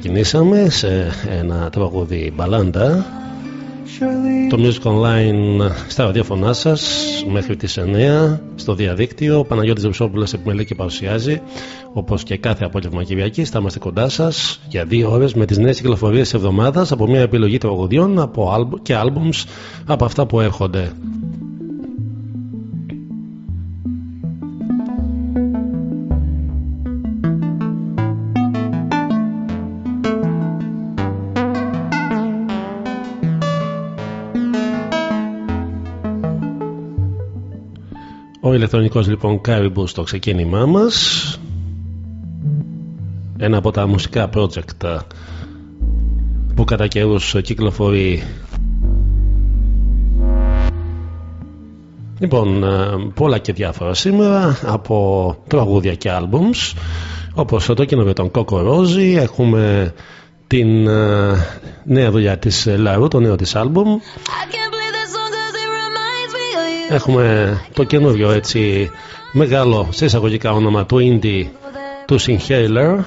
ξεκινήσαμε σε ένα τραγούδι μπαλάντα surely Το Music Online στα ραδιόφωνά σας μέχρι τις 9 στο διαδίκτυο. Ο Παναγιώτης Ρεψόπουλος επιμελεί και παρουσιάζει όπως και κάθε απόγευμα Κυριακή. Θα είμαστε κοντά σας για δύο ώρες με τις νέες κυκλοφορίες της εβδομάδας από μια επιλογή τραγουδιών από άλμπου- και albums από αυτά που έρχονται. Ηλεκτρονικός λοιπόν Caribou στο ξεκίνημά μας. Ένα από τα μουσικά project που κατά καιρούς κυκλοφορεί. Λοιπόν, ε, πολλά και διάφορα σήμερα από τραγούδια και άλμπουμς όπως το καινούριο των Coco Rosie έχουμε την ε, νέα δουλειά της Λαρού, το νέο της άλμπουμ Έχουμε το καινούριο έτσι μεγάλο σε εισαγωγικά όνομα του indie του Inhaler.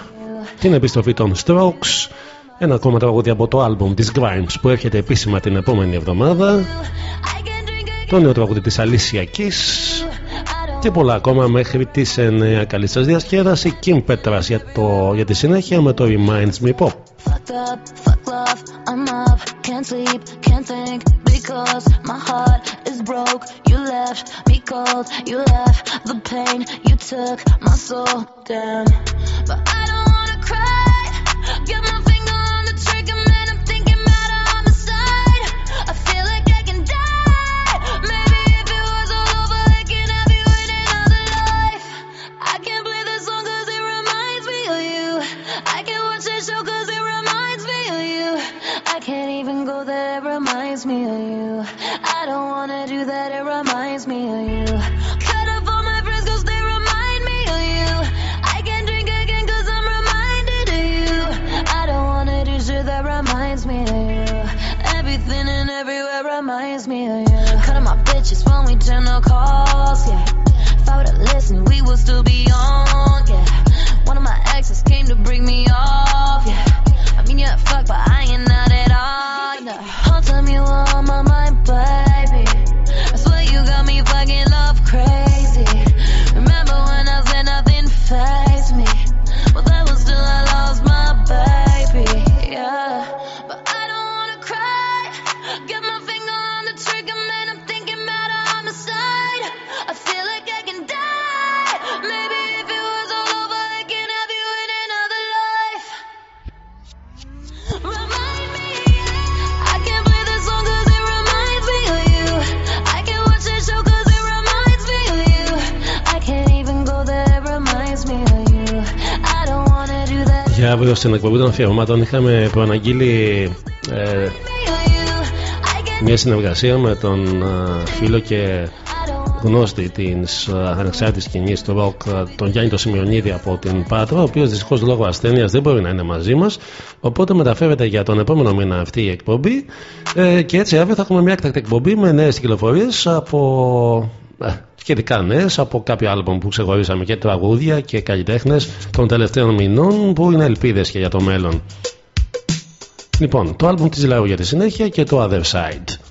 Την επιστροφή των Strokes. Ένα ακόμα τραγούδι από το άλμπουμ της Grimes που έρχεται επίσημα την επόμενη εβδομάδα. I can drink again. το νέο τραγούδι της Alicia Keys. I don't και πολλά ακόμα μέχρι τις 9 καλή σας διασκέδαση. Kim Petras για, το, για τη συνέχεια με το Reminds Me Pop Fucked up, fuck love, I'm up, can't sleep, can't think because my heart is broke. You left me cold, you left the pain, you took my soul, down. But I don't wanna cry. Get my reminds me of you. I don't wanna do that, it reminds me of you. Cut off all my friends 'cause they remind me of you. I can't drink again 'cause I'm reminded of you. I don't wanna do shit that reminds me of you. Everything and everywhere reminds me of you. Cutting my bitches when we turn our calls, yeah. If I would've listened, we would still be on, yeah. One of my exes came to bring me off, that. Για αύριο στην εκπομπή των αφιερωμάτων είχαμε προαναγγείλει ε, Me of you. I can't μια συνεργασία με τον ε, φίλο και I don't γνώστη της ανεξάρτητης σκηνής του ροκ, ε, τον Γιάννη το Σημειονίδη από την Πάτρα, ο οποίος δυστυχώς λόγω ασθένειας δεν μπορεί να είναι μαζί μας. Οπότε μεταφέρεται για τον επόμενο μήνα αυτή η εκπομπή. Ε, και έτσι αύριο θα έχουμε μια έκτακτη εκπομπή με νέες κυκλοφορίες από. Ε, σχετικά νέες από κάποια άλμπομ που ξεχωρίσαμε και τραγούδια και καλλιτέχνες των τελευταίων μηνών που είναι ελπίδες και για το μέλλον. Λοιπόν, το άλμπουμ της Λαού για τη συνέχεια και το Other Side.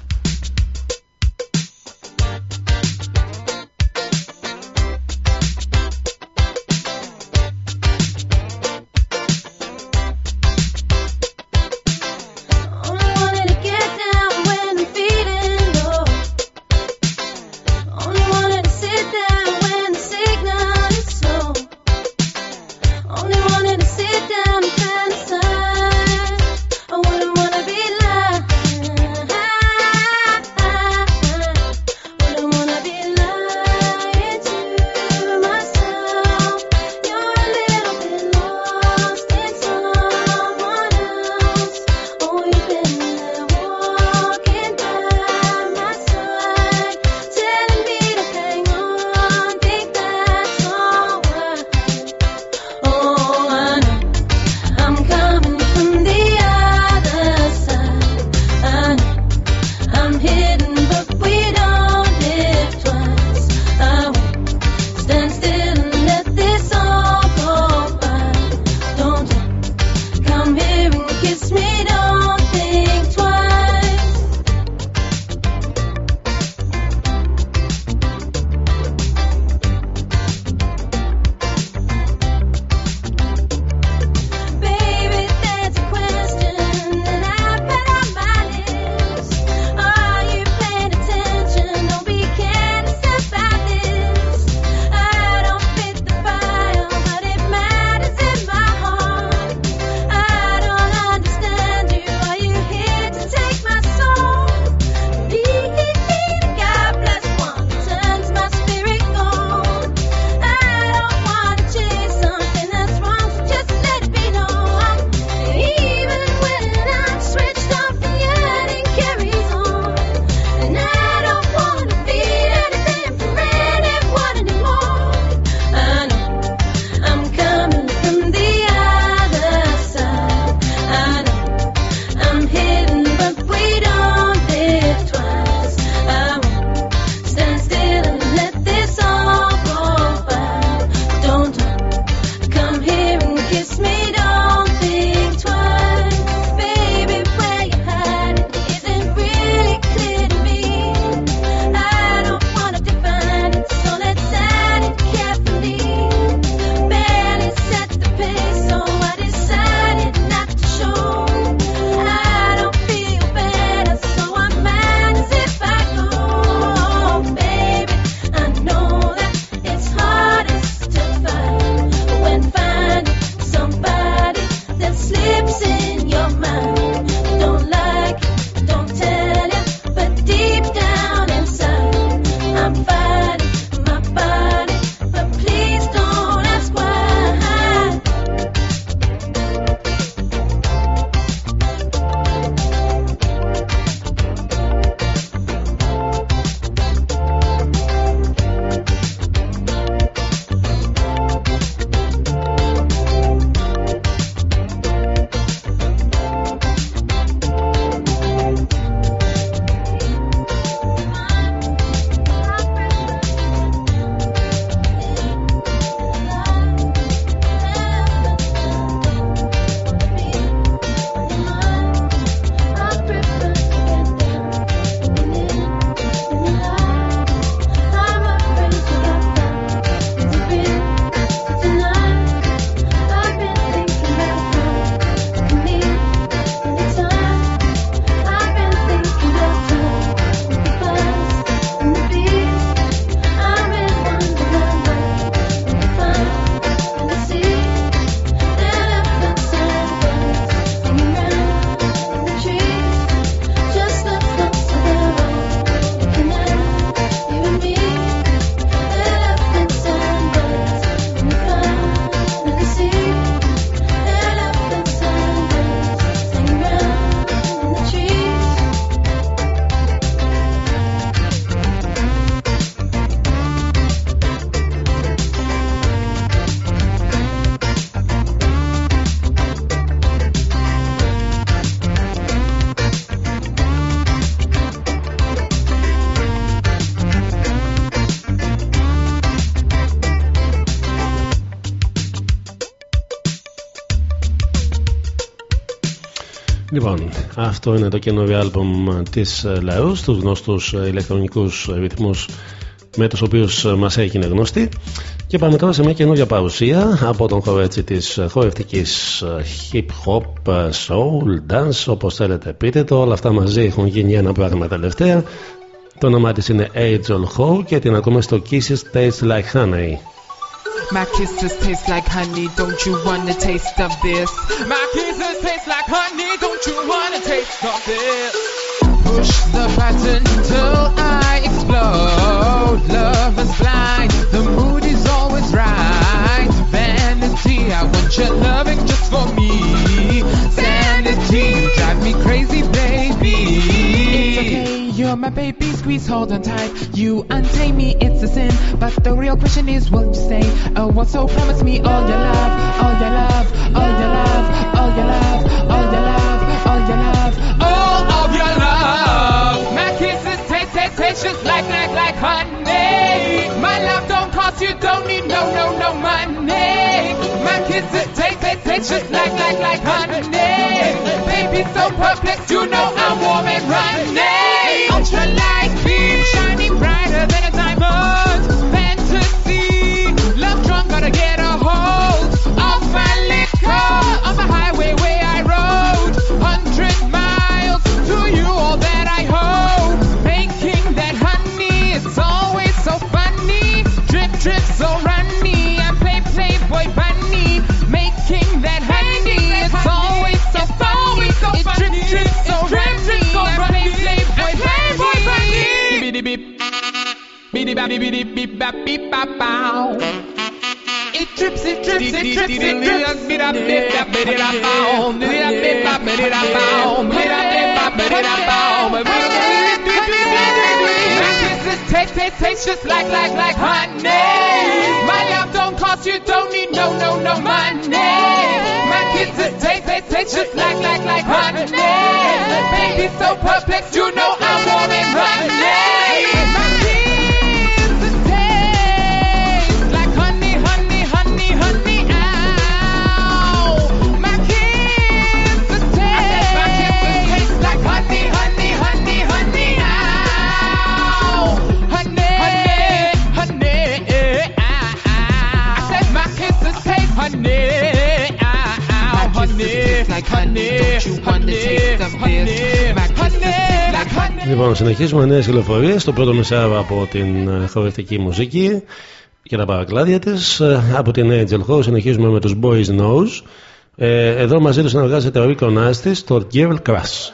Λοιπόν, αυτό είναι το καινούριο άλμπομ της Λαούς, τους γνωστούς ηλεκτρονικούς ρυθμούς με τους οποίους μας έγινε γνωστή. Και πάμε τώρα σε μια καινούργια παρουσία από τον χώρο έτσι της χορευτικής hip hop, soul, dance όπως θέλετε πείτε το. Όλα αυτά μαζί έχουν γίνει ένα πράγμα τελευταία. Το όνομά της είναι Angel Ho και την ακούμε στο Kisses Taste Like Honey My kisses taste like honey, don't you wanna taste of this? My kisses taste like honey, don't you wanna taste of this? Push the button till I explode. Love is blind, the mood is always right. Vanity, I want your loving just for me. You're my baby, squeeze, hold on tight. You untame me, it's a sin. But the real question is, will you stay? Oh, what so promise me all your love, all your love, all your love, all your love, all your love, all your love, all of your love. My kisses taste, taste, taste just like, like, like honey. My love don't cost you, don't need no, no, no money. My kisses taste, taste, taste just like, like, like honey. Baby, so perplexed, you biddy bap, biddy bip, bap, bip, bap, bow. It trips, it drips, it drips, it drips. Biddy bap, biddy bap, biddy bap, bow. Biddy bap, biddy bap, biddy bap, bow. Biddy bap, biddy bap, biddy bap, bow. My kisses taste, taste, taste just like, like, like honey. My love don't cost you, don't need no, no, no money. My kisses taste, taste, taste just like, like, like honey. Baby, so perplexed, you know I'm warm and running. Λοιπόν, συνεχίζουμε νέες κυκλοφορίες. Το πρώτο μεσάρο από την ε, χορευτική μουσική και τα παρακλάδια της. Από την Angel Ho συνεχίζουμε με τους Boys Knows. Ε, εδώ μαζί τους συνεργάζεται ο Rico Nasty στο Girl Crush.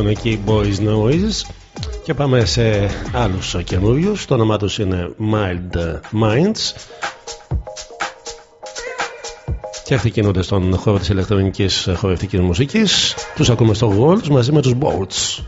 ηλεκτρονική Boys Noises και πάμε σε άλλους καινούριους. το όνομά τους είναι Mild Minds. Και αυτοί κινούνται στον χώρο της ηλεκτρονικής χορευτικής μουσικής. Τους ακούμε στο Worlds μαζί με τους Bolts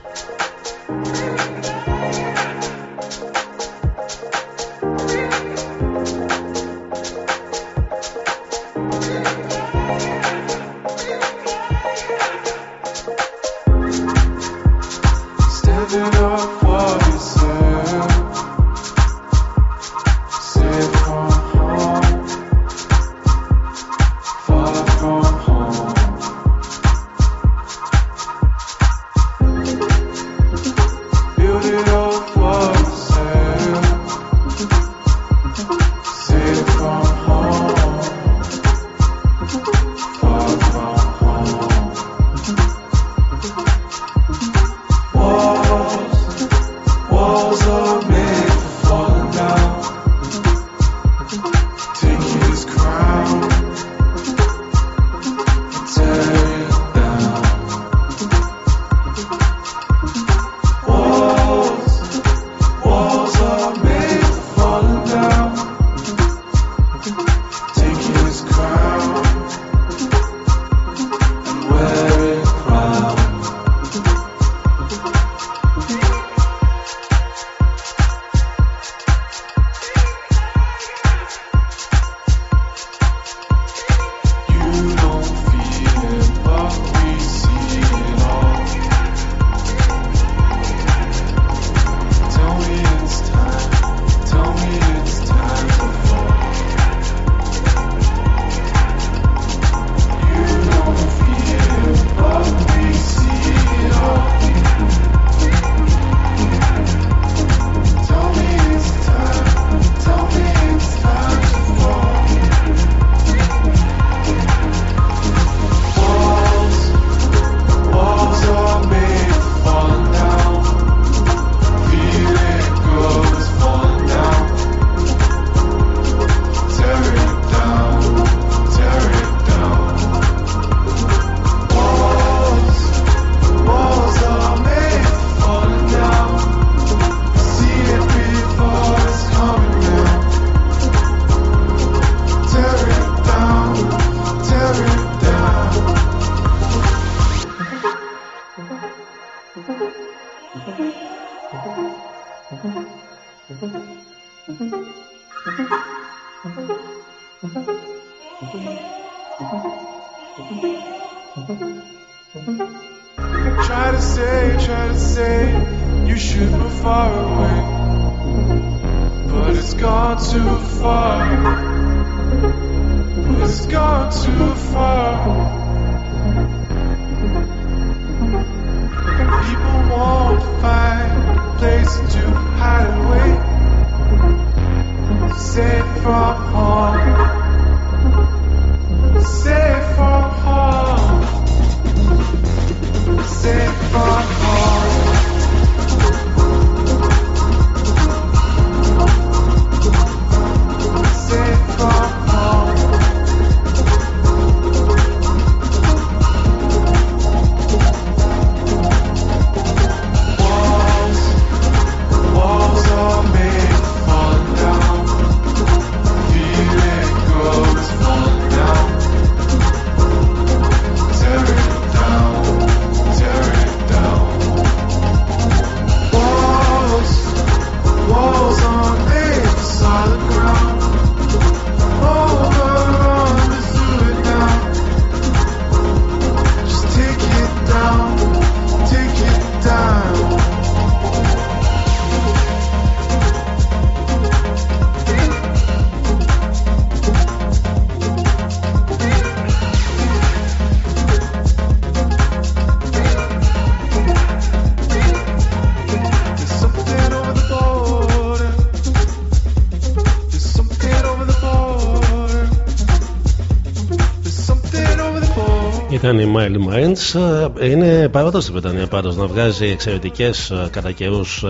Ήταν η Miley Minds. Ε, Είναι παράδοση στην Βρετανία πάντως να βγάζει εξαιρετικές κατά καιρούς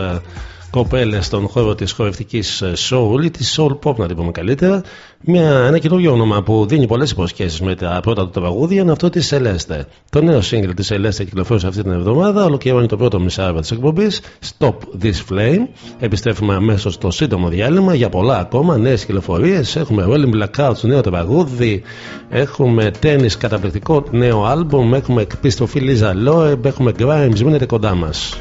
κοπέλες στον χώρο της χορευτικής soul ή τη soul pop, να την πούμε καλύτερα. Μια, ένα καινούργιο όνομα που δίνει πολλές υποσχέσεις με τα πρώτα του τραγούδια είναι αυτό της Celeste. Το νέο single της Celeste κυκλοφόρησε αυτή την εβδομάδα, ολοκληρώνει το πρώτο μισάρο της εκπομπής. Stop this flame. Επιστρέφουμε αμέσως στο σύντομο διάλειμμα για πολλά ακόμα νέες κυκλοφορίες. Έχουμε Rolling Blackouts, νέο τραγούδι. Έχουμε Tennis, καταπληκτικό νέο άλμπομ. Έχουμε επιστροφή Λίζα Loeb. Έχουμε Grimes. Μείνετε κοντά μας.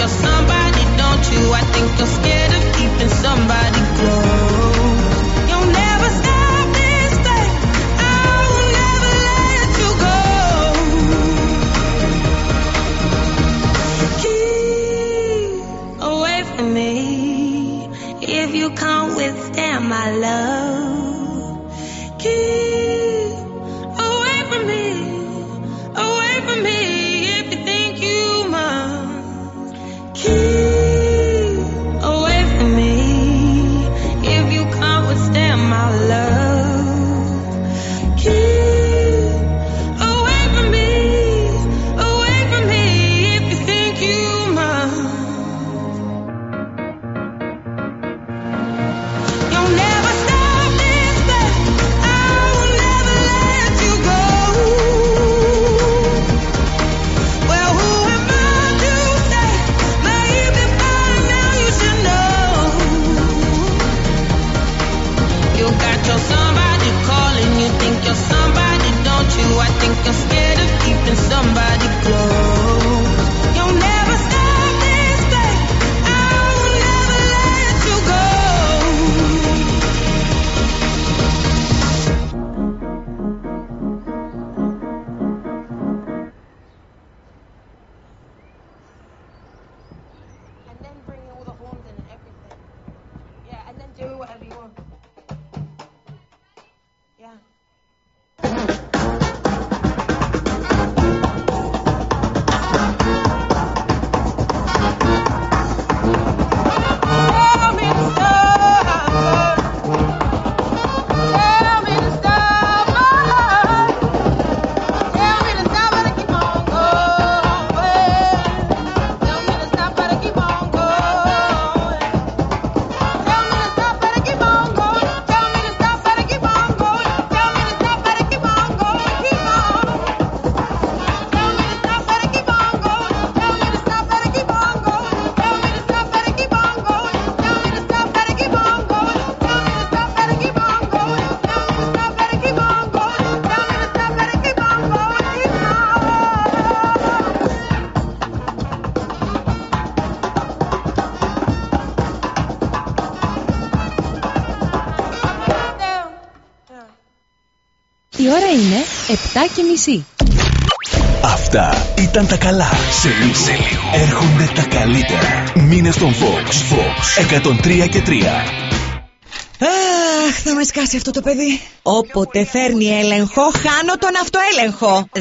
you're somebody, don't you? I think you're scared of keeping somebody 7 και μισή. Αυτά ήταν τα καλά. Σε λίγο, σε λίγο. έρχονται τα καλύτερα. Μήνε στον Fox. Fox 103 και 3. Αχ, θα με σκάσει αυτό το παιδί. Όποτε φέρνει έλεγχο, χάνω τον αυτοέλεγχο. 10,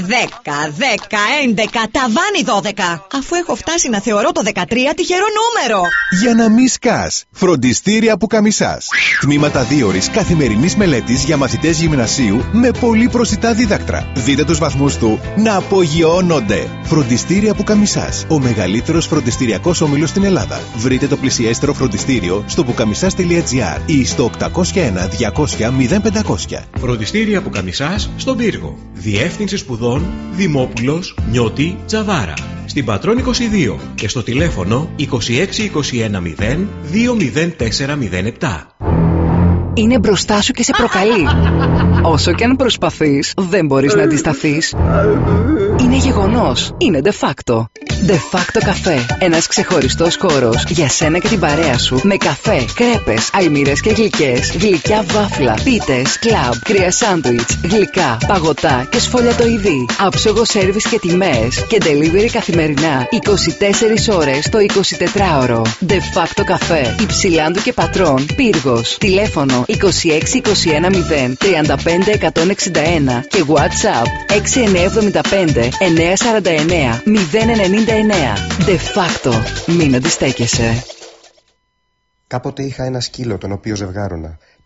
10, 11, ταβάνι 12. Αφού έχω φτάσει να θεωρώ το 13 τυχερό νούμερο. Για να μη σκάς. Φροντιστήρια που καμισάς. Τμήματα δίωρης καθημερινής μελέτης για μαθητές γυμνασίου με πολύ προσιτά δίδακτρα. Δείτε τους βαθμούς του να απογειώνονται. Φροντιστήρια που καμισάς. Ο μεγαλύτερος φροντιστηριακός όμιλος στην Ελλάδα. Βρείτε το πλησιέστερο φροντιστήριο στο πουκαμισάς.gr ή στο 801 200 0500. Φροντιστήρια που καμισάς στον πύργο. Διεύθυνση σπουδών Δημόπουλος Νιώτη Τζαβάρα. Στην Πατρών 22 και στο τηλέφωνο 26210 20407. Είναι μπροστά σου και σε προκαλεί. Όσο και αν προσπαθείς, δεν μπορείς να αντισταθείς. Είναι γεγονός. Είναι de facto. De facto καφέ. Ένας ξεχωριστός χώρος για σένα και την παρέα σου. Με καφέ, κρέπες, αλμύρες και γλυκές, γλυκιά βάφλα, πίτες, κλαμπ, κρύα σάντουιτς, γλυκά, παγωτά και σφολιατοειδή. Άψογο σέρβις και τιμές και delivery καθημερινά 24 ώρες το 24ωρο. De facto καφέ. Υψηλάντου και πατρών. Πύργος. Τηλέφωνο 26 21 0 35 161 και WhatsApp 6975 949 099. De facto. Μην αντιστέκεσαι. Κάποτε είχα ένα σκύλο τον οποίο ζευγάρωνα.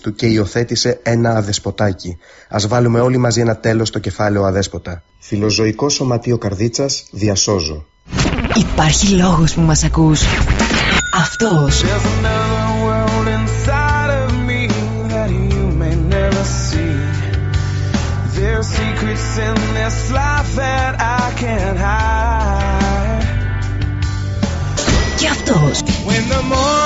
του και υιοθέτησε ένα αδεσποτάκι. Α βάλουμε όλοι μαζί ένα τέλος στο κεφάλαιο αδέσποτα. Φιλοζωικό σωματείο καρδίτσας, διασώζω. Υπάρχει λόγος που μας ακούς. Αυτός. There's another world inside of me that you may never see. There's secrets in this life that I can't hide. Και αυτός. When the morning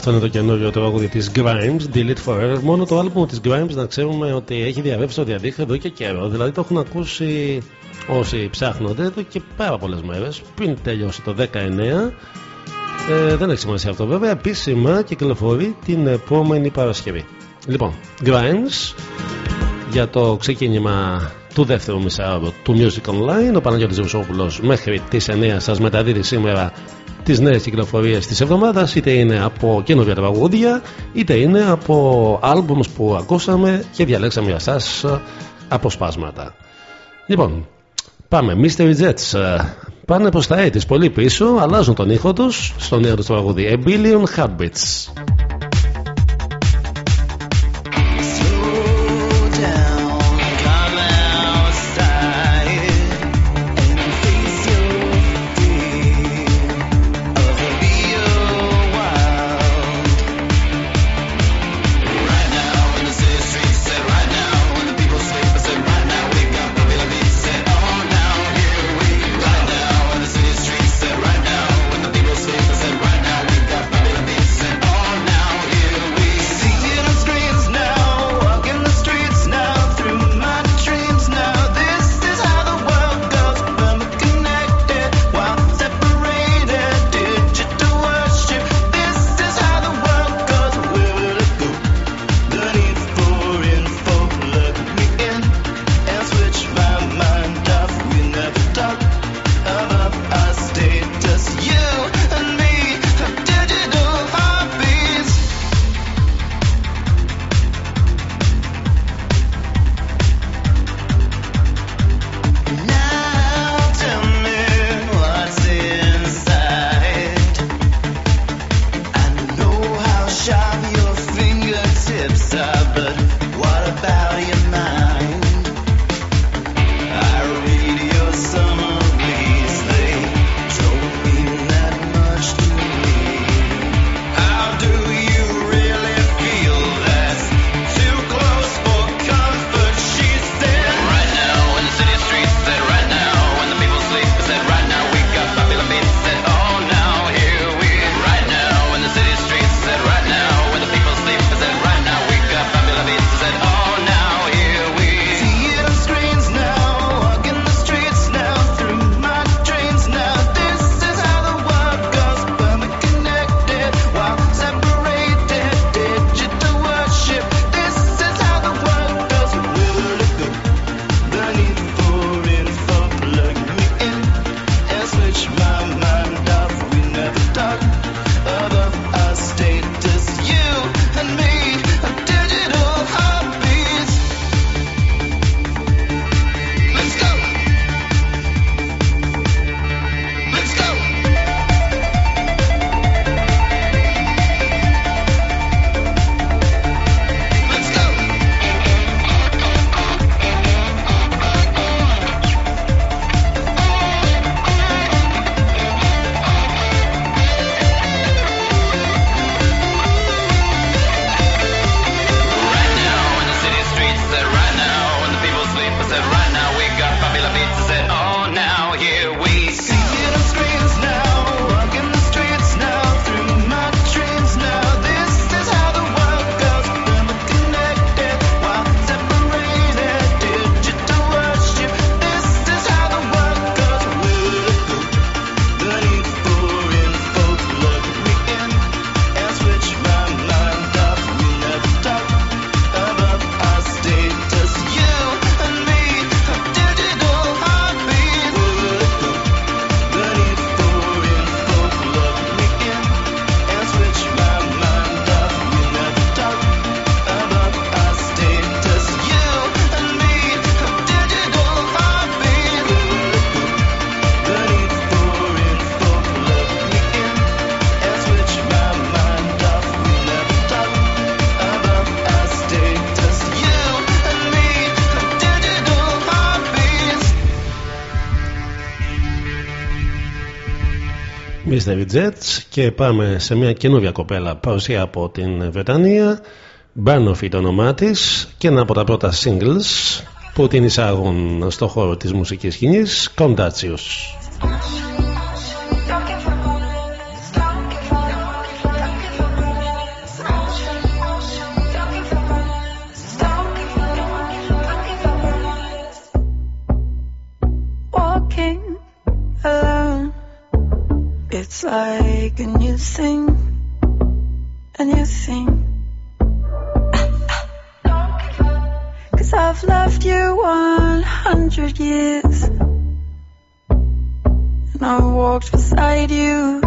Αυτό είναι το καινούριο τραγούδι της Grimes, Delete Forever. Μόνο το άλμπουμ της Grimes να ξέρουμε ότι έχει διαβεύσει στο διαδίκτυο εδώ και καιρό. Δηλαδή το έχουν ακούσει όσοι ψάχνονται εδώ και πάρα πολλές μέρες. Πριν τελειώσει το 19. Ε, δεν έχει σημασία αυτό βέβαια. Επίσημα κυκλοφορεί την επόμενη Παρασκευή. Λοιπόν, Grimes για το ξεκίνημα του δεύτερου μισάωρου του Music Online. Ο Παναγιώτης Ζευσόπουλος μέχρι τις 9 σας μεταδίδει σήμερα τις νέες κυκλοφορίες της εβδομάδας είτε είναι από καινούργια τραγούδια είτε είναι από άλμπουμς που ακούσαμε και διαλέξαμε για σας αποσπάσματα. Λοιπόν, πάμε. Mystery Jets πάνε προς τα έτης πολύ πίσω, αλλάζουν τον ήχο τους στο νέο του τραγούδι A Billion Habits. Mystery Jets και πάμε σε μια καινούργια κοπέλα παρουσία από την Βρετανία. Μπάνοφι το όνομά της και ένα από τα πρώτα singles που την εισάγουν στο χώρο της μουσικής σκηνής Contagious hundred years, and I walked beside you.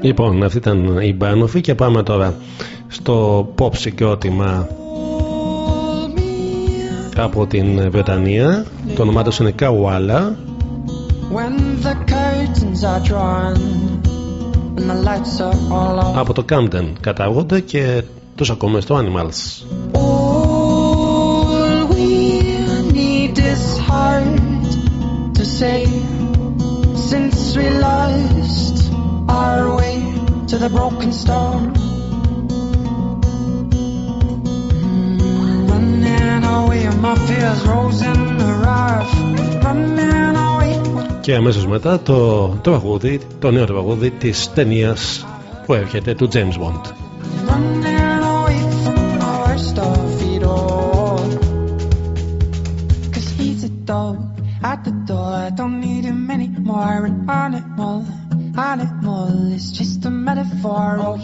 Λοιπόν, αυτή ήταν η Μπάνοφη και πάμε τώρα στο pop συγκρότημα από την Βρετανία. Το όνομά τους είναι Καουάλα. Από το Camden κατάγονται και τους ακούμε στο Animals. All we need is hard to say since we love και αμέσως μετά το τραγούδι, το νέο τραγούδι της ταινίας που έρχεται του James Bond. far. Oh,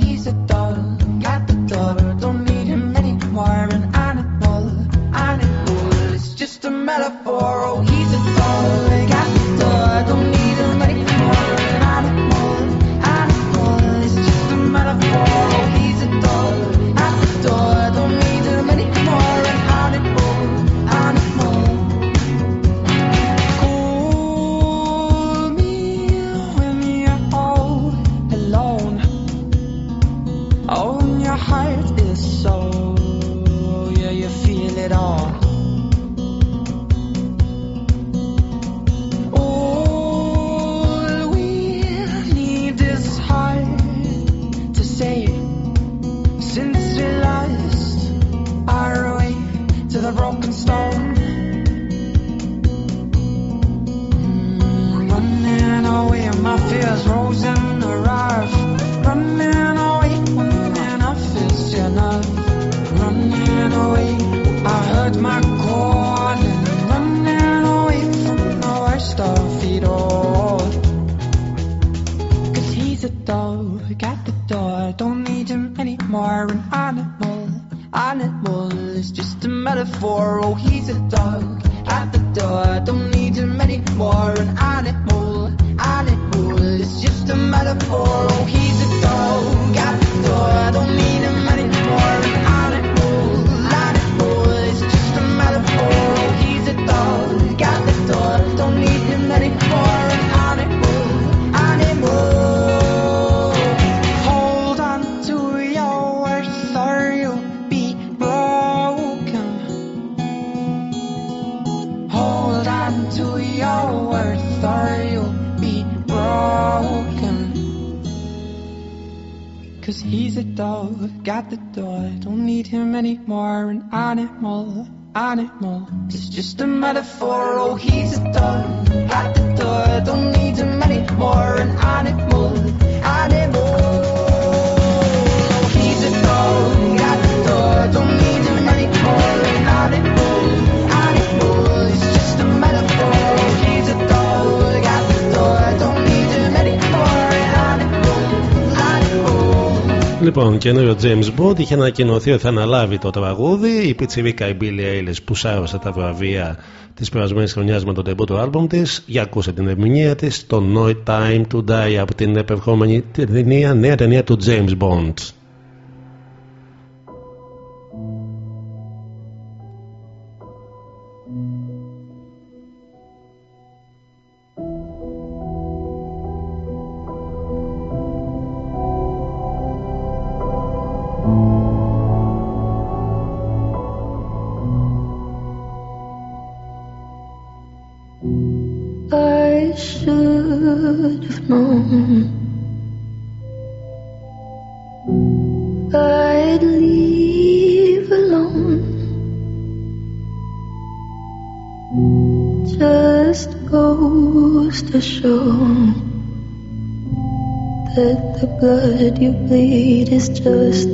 τον καινούριο James Bond είχε ανακοινωθεί ότι θα αναλάβει το τραγούδι. Η πιτσιρίκα η Billie που σάρωσε τα βραβεία της περασμένης χρονιάς με τον τεμπού του άλμπομ της. Για ακούσε την ερμηνεία της, το No Time to Die από την επερχόμενη ταινία, νέα ταινία του James Bond.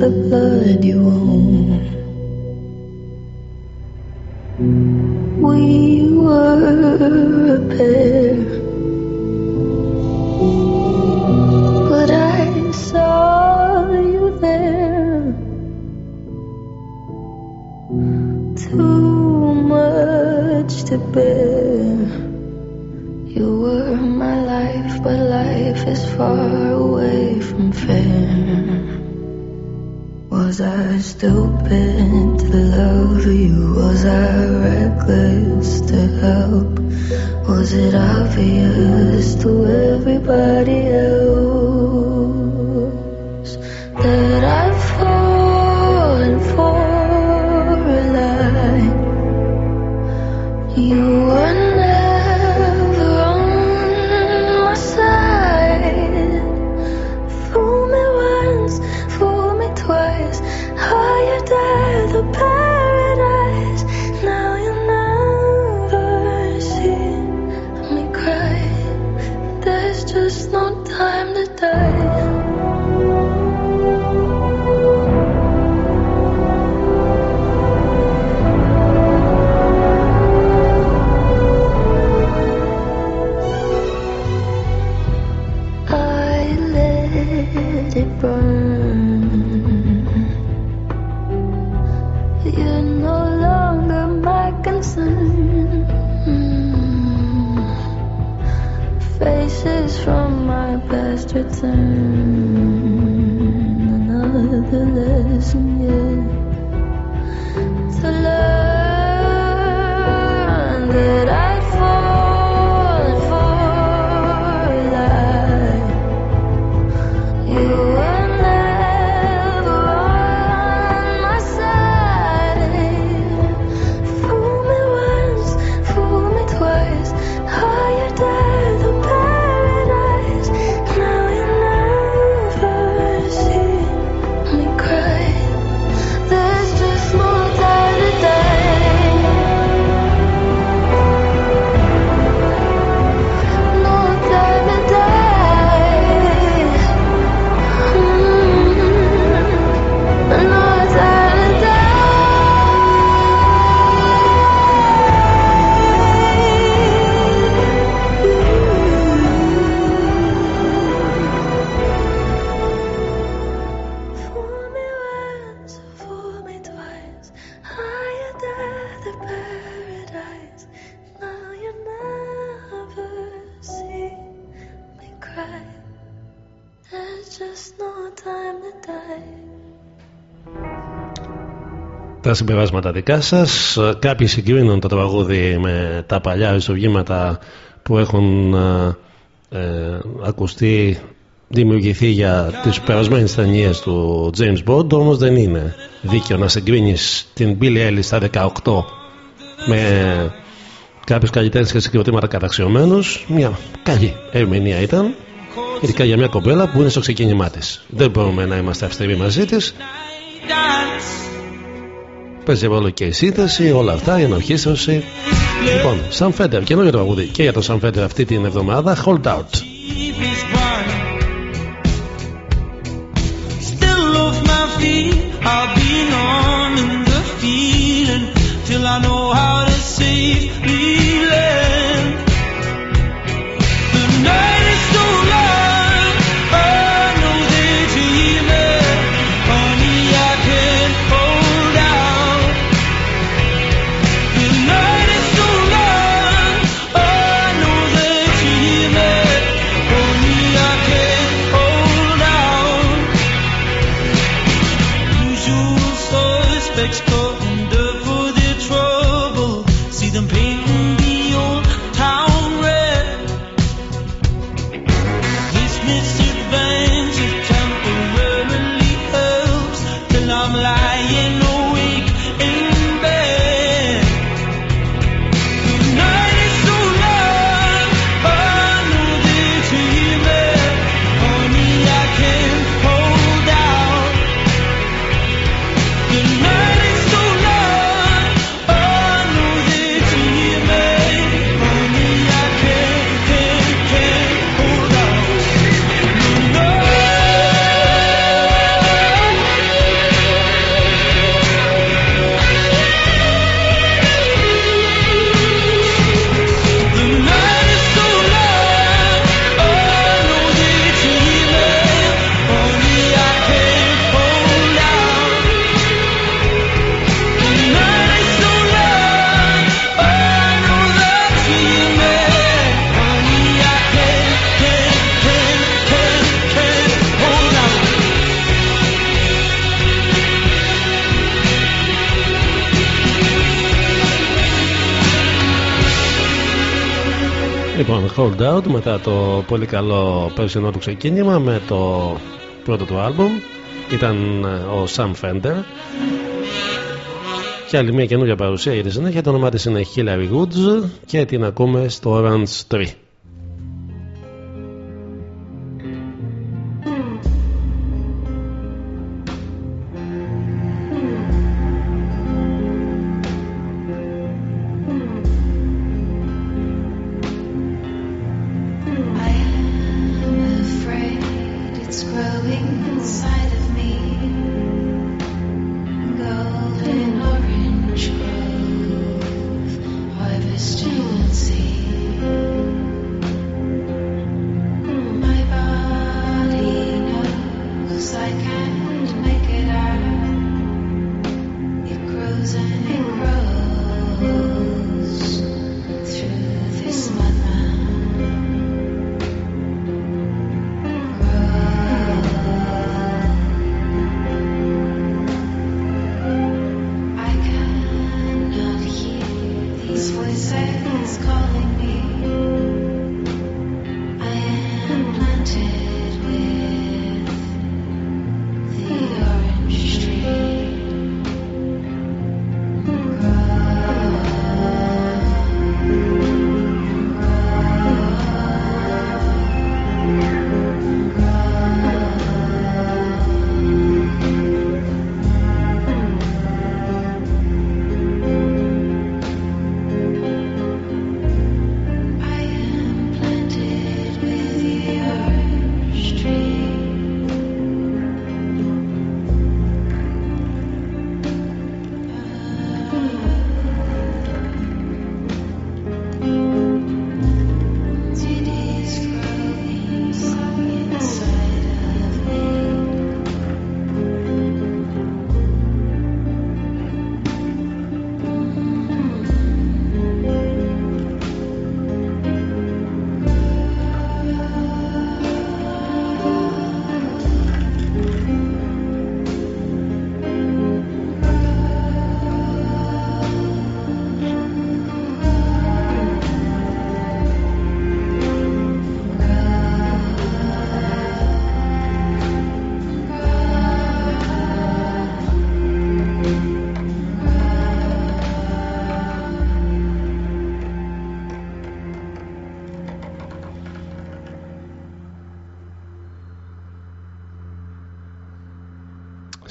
the blood you own. Τα συμπεράσματα δικά σας. Κάποιοι συγκρίνουν το τραγούδι με τα παλιά ριστουργήματα που έχουν ε, ε, ακουστεί, δημιουργηθεί για τις περασμένες ταινίες του James Bond, όμως δεν είναι δίκαιο να συγκρίνεις την Billie Ellis στα 18 με κάποιους καλλιτέχνες και συγκροτήματα καταξιωμένους. Μια καλή ερμηνεία ήταν, ειδικά για μια κομπέλα που είναι στο ξεκίνημά της. Δεν μπορούμε να είμαστε αυστηροί μαζί της. Παίζει ρόλο και η σύνθεση, όλα αυτά, η ενορχήστρωση. Λοιπόν, Sam Fender, καινούριο τραγούδι και για τον Sam Fender αυτή την εβδομάδα, Hold Out. Still off my feet, I'll be numb in the feeling till I know how to safely Hold Out μετά το πολύ καλό περσινό του ξεκίνημα με το πρώτο του άλμπουμ. Ήταν ε, ο Sam Fender. Και άλλη μια καινούργια παρουσία για τη συνέχεια. Το όνομά της είναι Hillary Woods και την ακούμε στο Orange 3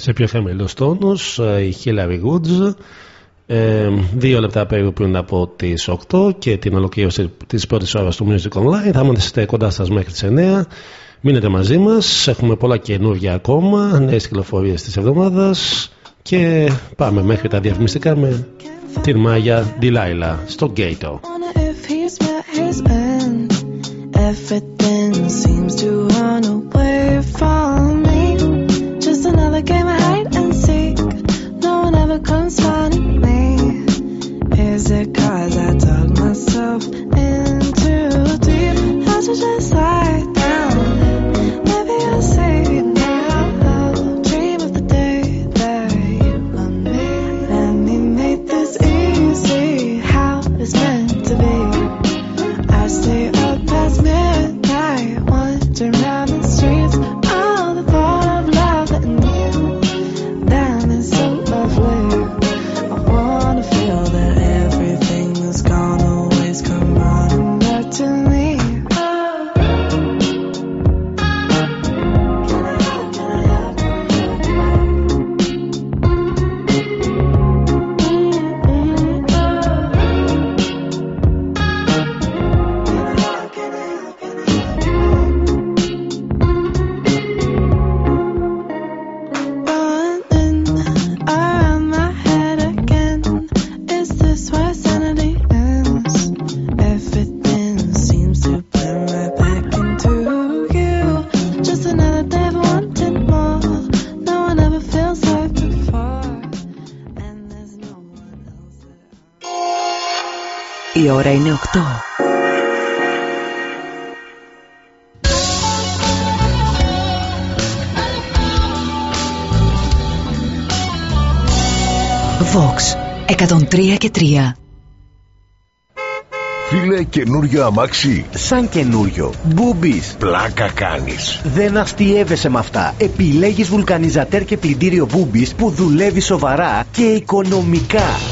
σε πιο χαμηλούς τόνους ε, η Hillary Woods ε, δύο λεπτά περίπου πριν από τις 8 και την ολοκλήρωση της πρώτης ώρας του Music Online. Θα είμαστε κοντά σας μέχρι τις 9 μείνετε μαζί μας. Έχουμε πολλά καινούργια ακόμα νέες κυκλοφορίες της εβδομάδας. Και πάμε μέχρι τα διαφημιστικά με την Μάγια Ντιλάιλα στο Γκέιτο. If he's met his end. Everything seems to run away from quemar. Η ώρα είναι 8. Vox 103 και 3 Φίλε, καινούριο αμάξι. Σαν καινούριο. Μπούμπης. Πλάκα κάνεις. Δεν αστείευεσαι με αυτά. Επιλέγεις βουλκανιζατέρ και πλυντήριο Μπούμπης που δουλεύει σοβαρά και οικονομικά.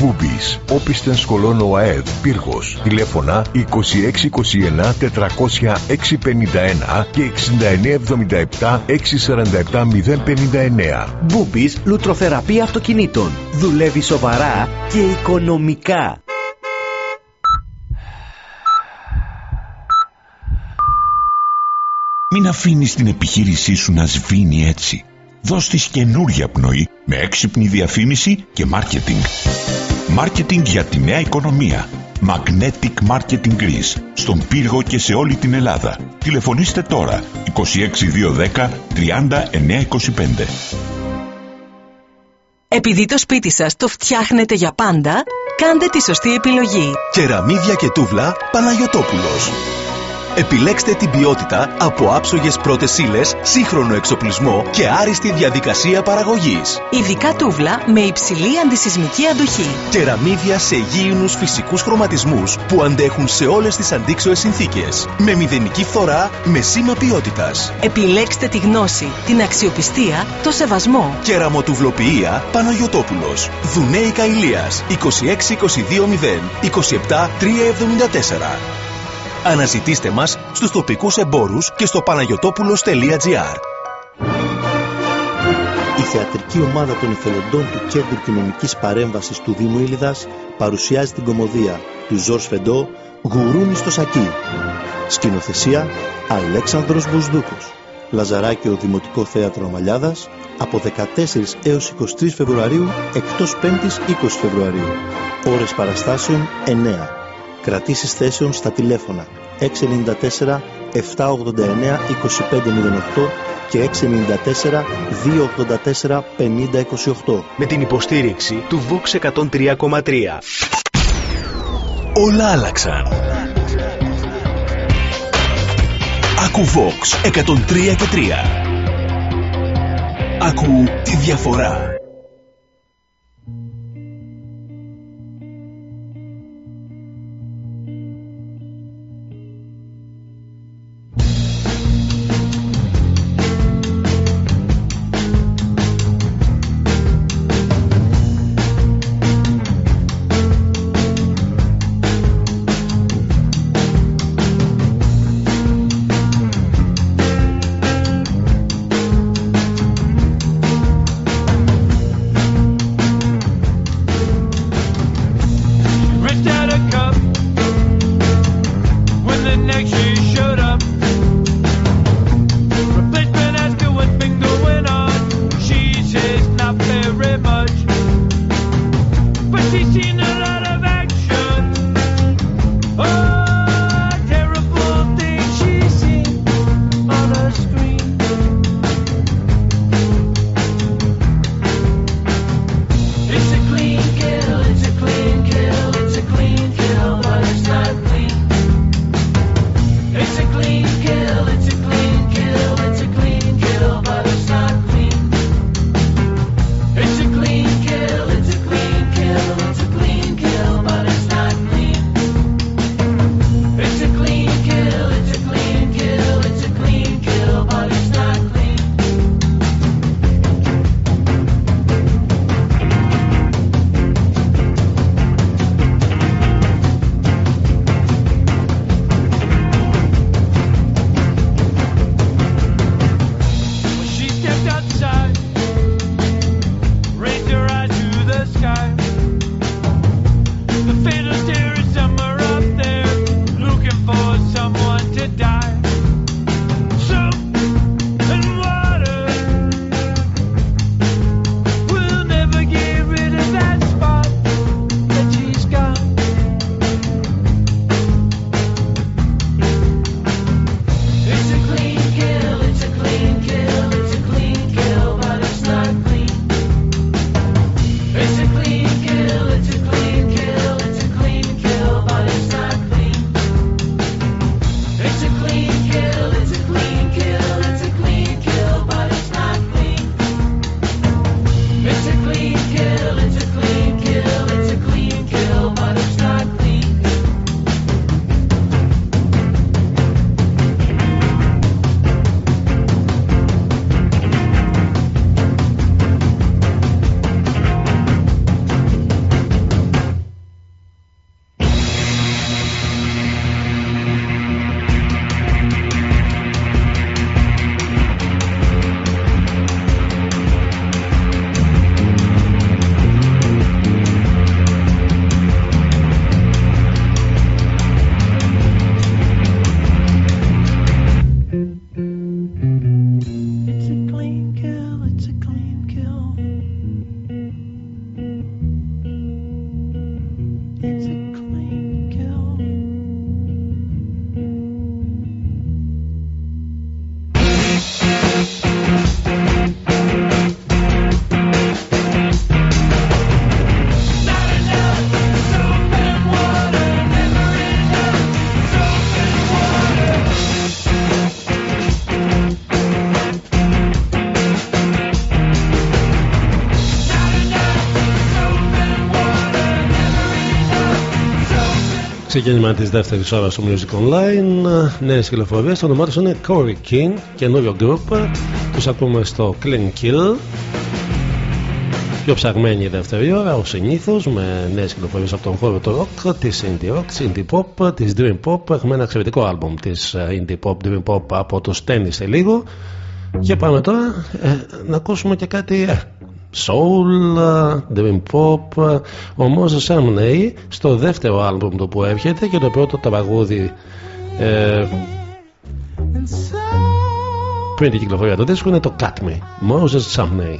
Μπούπης, όπισθεν σχολών ΟΑΕΔ, Πύργος, τηλέφωνα 2621 400 651 και 6977 647 059. Μπούμπης λουτροθεραπεία αυτοκινήτων. Δουλεύει σοβαρά και οικονομικά. Μην αφήνεις την επιχείρησή σου να σβήνει έτσι. Δώσ' της καινούρια πνοή με έξυπνη διαφήμιση και μάρκετινγκ. Μάρκετινγκ για τη νέα οικονομία. Magnetic Marketing Greece. Στον Πύργο και σε όλη την Ελλάδα. Τηλεφωνήστε τώρα 26210 3925. Επειδή το σπίτι σας το φτιάχνετε για πάντα, κάντε τη σωστή επιλογή. Κεραμίδια και τούβλα Παναγιωτόπουλος. Επιλέξτε την ποιότητα από άψογες πρώτες ύλες, σύγχρονο εξοπλισμό και άριστη διαδικασία παραγωγής. Ειδικά τούβλα με υψηλή αντισυσμική αντοχή. Κεραμίδια σε γήινους φυσικούς χρωματισμούς που αντέχουν σε όλες τις αντίξωες συνθήκες. Με μηδενική φθορά, με σήμα ποιότητας. Επιλέξτε τη γνώση, την αξιοπιστία, το σεβασμό. Κεραμοτουβλοποιία Παναγιωτόπουλος. Δουνέικα Ηλίας 26220 27 374. Αναζητήστε μας στους τοπικούς εμπόρους και στο παναγιωτόπουλος.gr Η θεατρική ομάδα των εθελοντών του Κέντρου Κοινωνικής Παρέμβασης του Δήμου Ήλιδας παρουσιάζει την κομμωδία του Ζορς Φεντό «Γουρούνι στο σακί». Σκηνοθεσία Αλέξανδρος Μπουσδούκος. Λαζαράκιο Δημοτικό Θέατρο Αμαλιάδας από 14 έως 23 Φεβρουαρίου εκτός 5ης 20 Φεβρουαρίου. Ώρες παραστάσεων 9. Κρατήσεις θέσεων στα τηλέφωνα 694 789 2508 και 694 284 5028. Με την υποστήριξη του Vox 103,3. Όλα άλλαξαν. Ακού Vox 103 και 3. Ακού τη διαφορά. ξεκίνημα της δεύτερης ώρας του Music Online. Νέες κυκλοφορίες. Το όνομά τους είναι Corey King, καινούριο group. Τους ακούμε στο Clean Kill. Πιο ψαγμένη η δεύτερη ώρα, ως συνήθως, με νέες κυκλοφορίες από τον χώρο του rock, της indie rock, indie pop, της dream pop. Έχουμε ένα εξαιρετικό album της ε, indie pop, dream pop από τους Tennis σε λίγο. Και πάμε τώρα ε, να ακούσουμε και κάτι ε, soul, dream pop. Ο Moses Amney στο δεύτερο άλμπουμ του που έρχεται και το πρώτο τραγούδι ε, πριν την κυκλοφορία του δίσκου είναι το Cut Me. Moses Amney.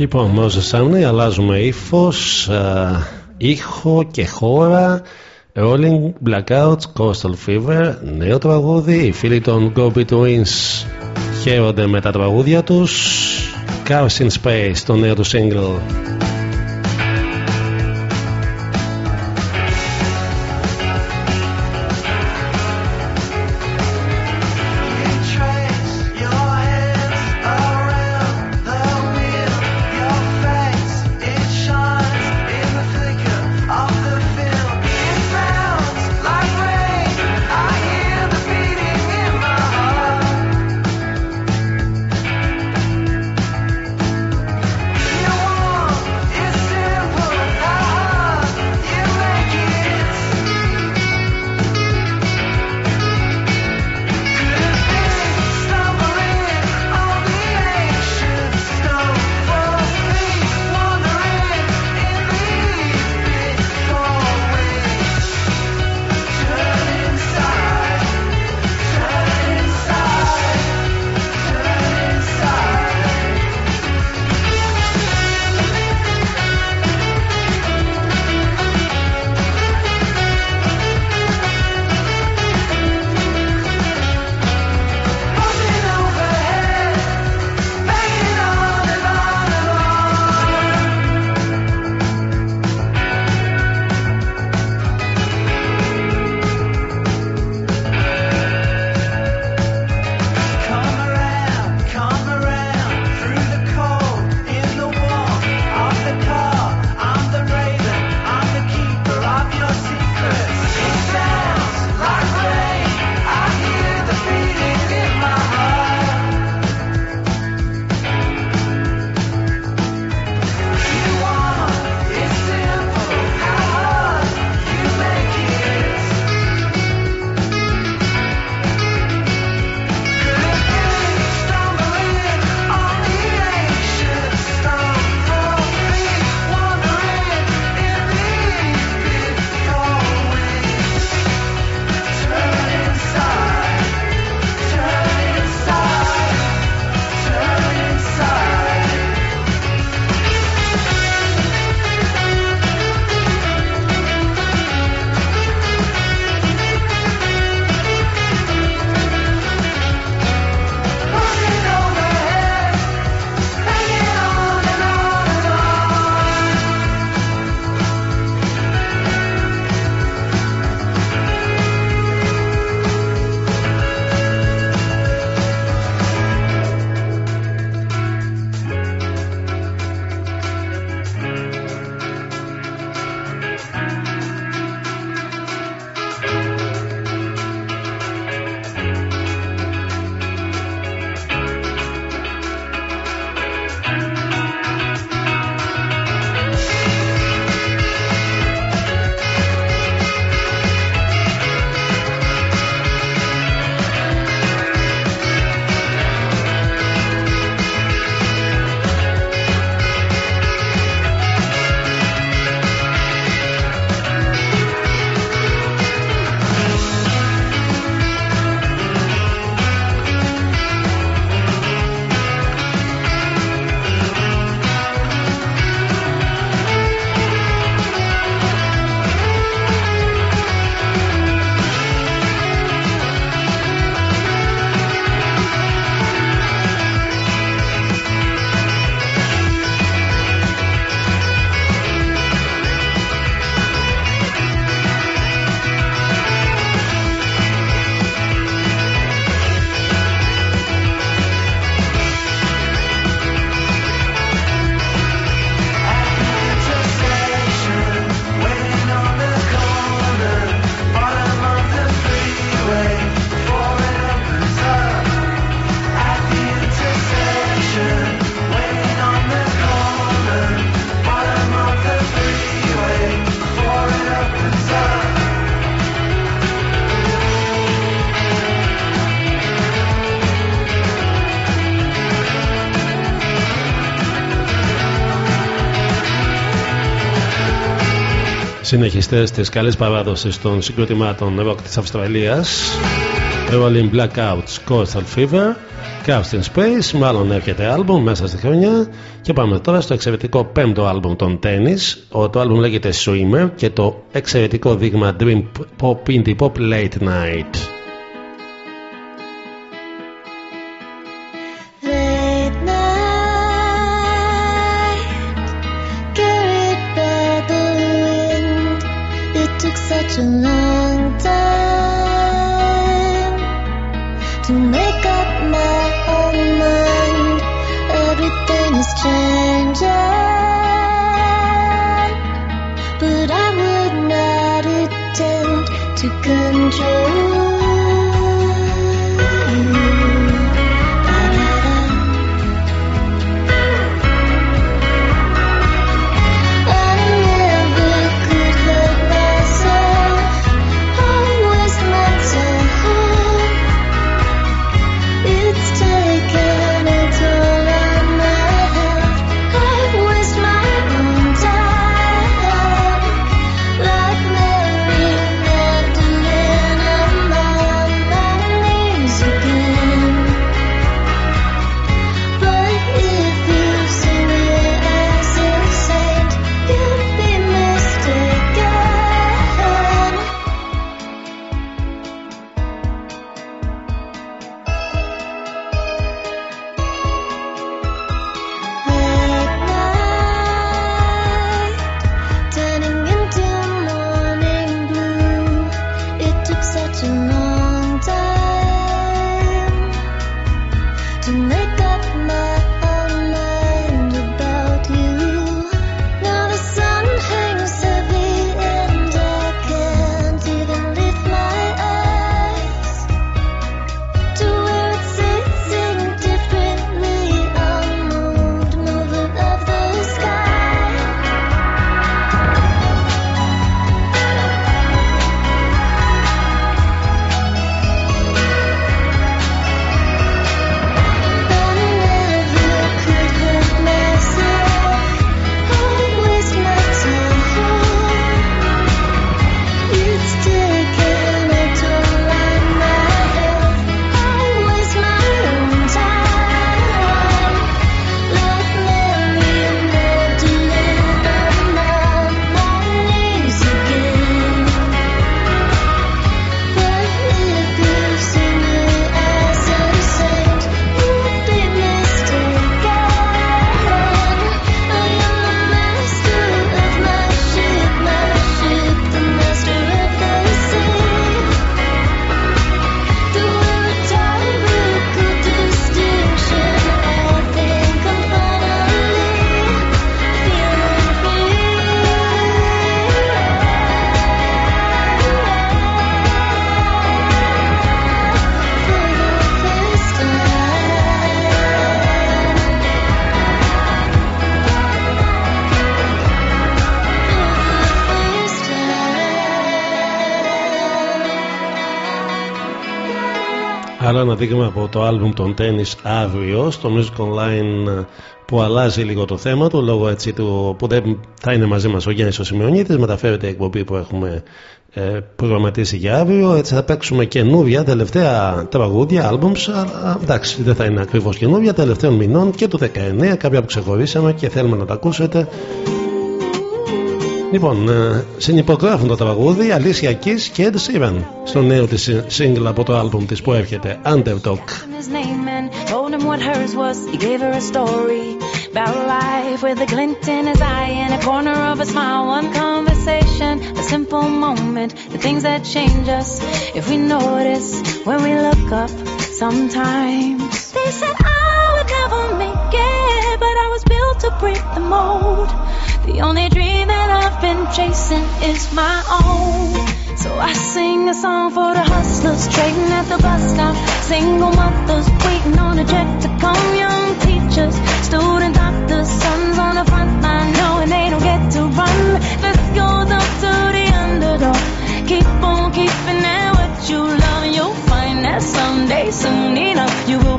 Λοιπόν, Μόζες Σάνι, αλλάζουμε ύφος, ήχο και χώρα. Rolling Blackouts, Coastal Fever, νέο τραγούδι. Οι φίλοι των Go twins, χαίρονται με τα τραγούδια τους, Cars in Space, το νέο του single. Συνεχιστές της καλής παράδοσης των συγκροτημάτων rock της Αυστραλίας. Rolling Blackouts Coastal Fever Cast in Space μάλλον έρχεται άλμπουμ μέσα στη χρονιά. Και πάμε τώρα στο εξαιρετικό πέμπτο άλμπουμ των Tennis το άλμπουμ λέγεται Swimmer και το εξαιρετικό δείγμα Dream Pop Indie Pop Late Night ένα δείγμα από το άλμπουμ των Tennis αύριο στο Music Online που αλλάζει λίγο το θέμα του λόγω έτσι του που δεν θα είναι μαζί μας ο Γιάννης ο Σημειονίτης μεταφέρεται η εκπομπή που έχουμε ε, προγραμματίσει για αύριο. Έτσι θα παίξουμε καινούργια τελευταία τραγούδια άλμπουμς αλλά εντάξει δεν θα είναι ακριβώς καινούργια τελευταίων μηνών και του 19 κάποια που ξεχωρίσαμε και θέλουμε να τα ακούσετε Λοιπόν, ε, συνυπογράφουν το τραγούδι Alicia Keys και Ed Sheeran στο νέο της single από το άλμπουμ της που έρχεται Underdog. his name and told him what hers was. He gave her a story about life with a glint in his eye and a corner of a smile. One conversation, a simple moment, the things that change us if we notice when we look up sometimes. They said I would never make it, but I was built to break the mold. The only dream that I've been chasing is my own. So I sing a song for the hustlers trading at the bus stop. Single mothers waiting on a check to come. Young teachers, student doctors, sons on the front line knowing they don't get to run. Let's go up to the underdog. Keep on keeping at what you love. You'll find that someday, soon enough, you will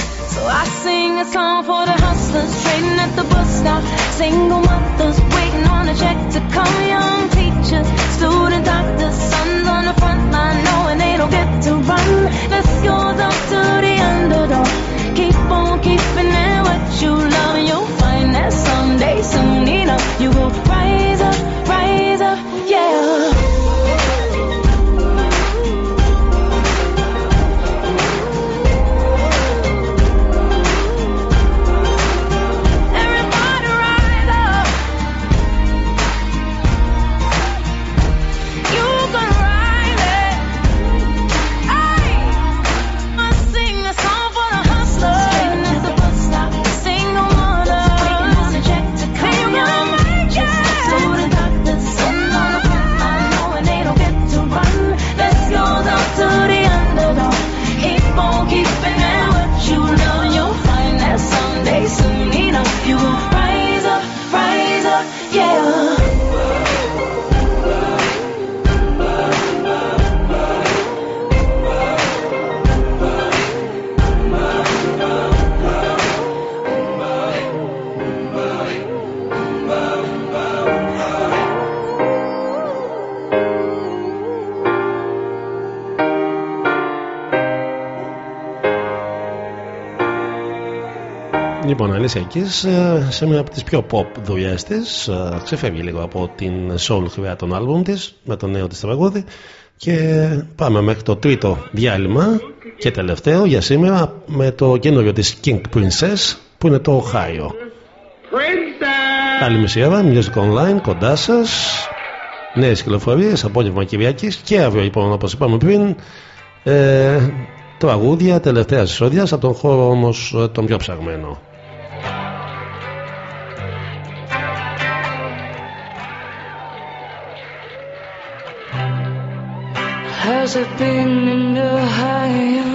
So I sing a song for the hustlers trading at the bus stop. Single mothers waiting on a check to come. Young teachers, student doctors, sons on the front line knowing they don't get to run. This goes up to the underdog. Keep on keeping it what you love. You'll find that someday, soon enough, you will rise up, rise up, yeah. Λοιπόν, Αλήσια Keys ε, σε μια από τις πιο pop δουλειές της ε, ξεφεύγει λίγο από την soul χρειά των άλμπουμ της με το νέο της τραγούδι και πάμε μέχρι το τρίτο διάλειμμα και τελευταίο για σήμερα με το καινούριο της King Princess που είναι το Ohio. Άλλη μισή ώρα, Music Online, κοντά σας νέες κυκλοφορίες, απόγευμα Κυριακής και αύριο λοιπόν όπως είπαμε πριν ε, τραγούδια τελευταία εισόδια από τον χώρο όμως ε, τον πιο ψαγμένο. Has it been in Ohio?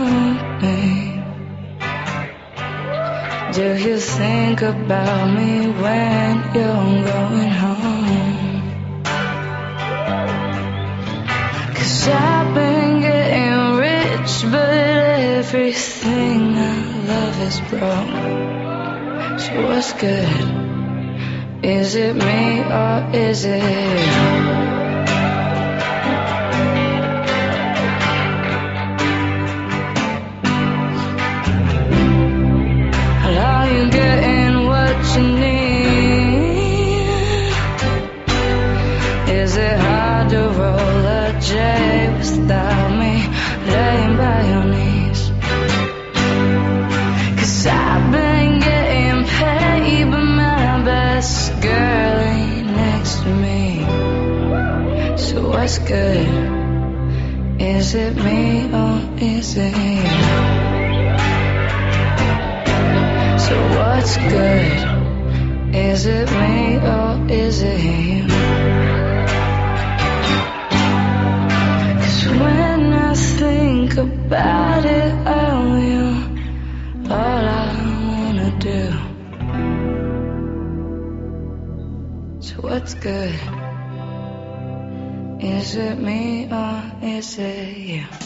Do you think about me when you're going home? Cause I've been getting rich, but everything I love is broke. So what's good? Is it me or is it? What's good? Is it me or is it you? So what's good? Is it me or is it you? Cause when I think about it, oh, you're all I wanna do. So what's good? Is it me or is it you?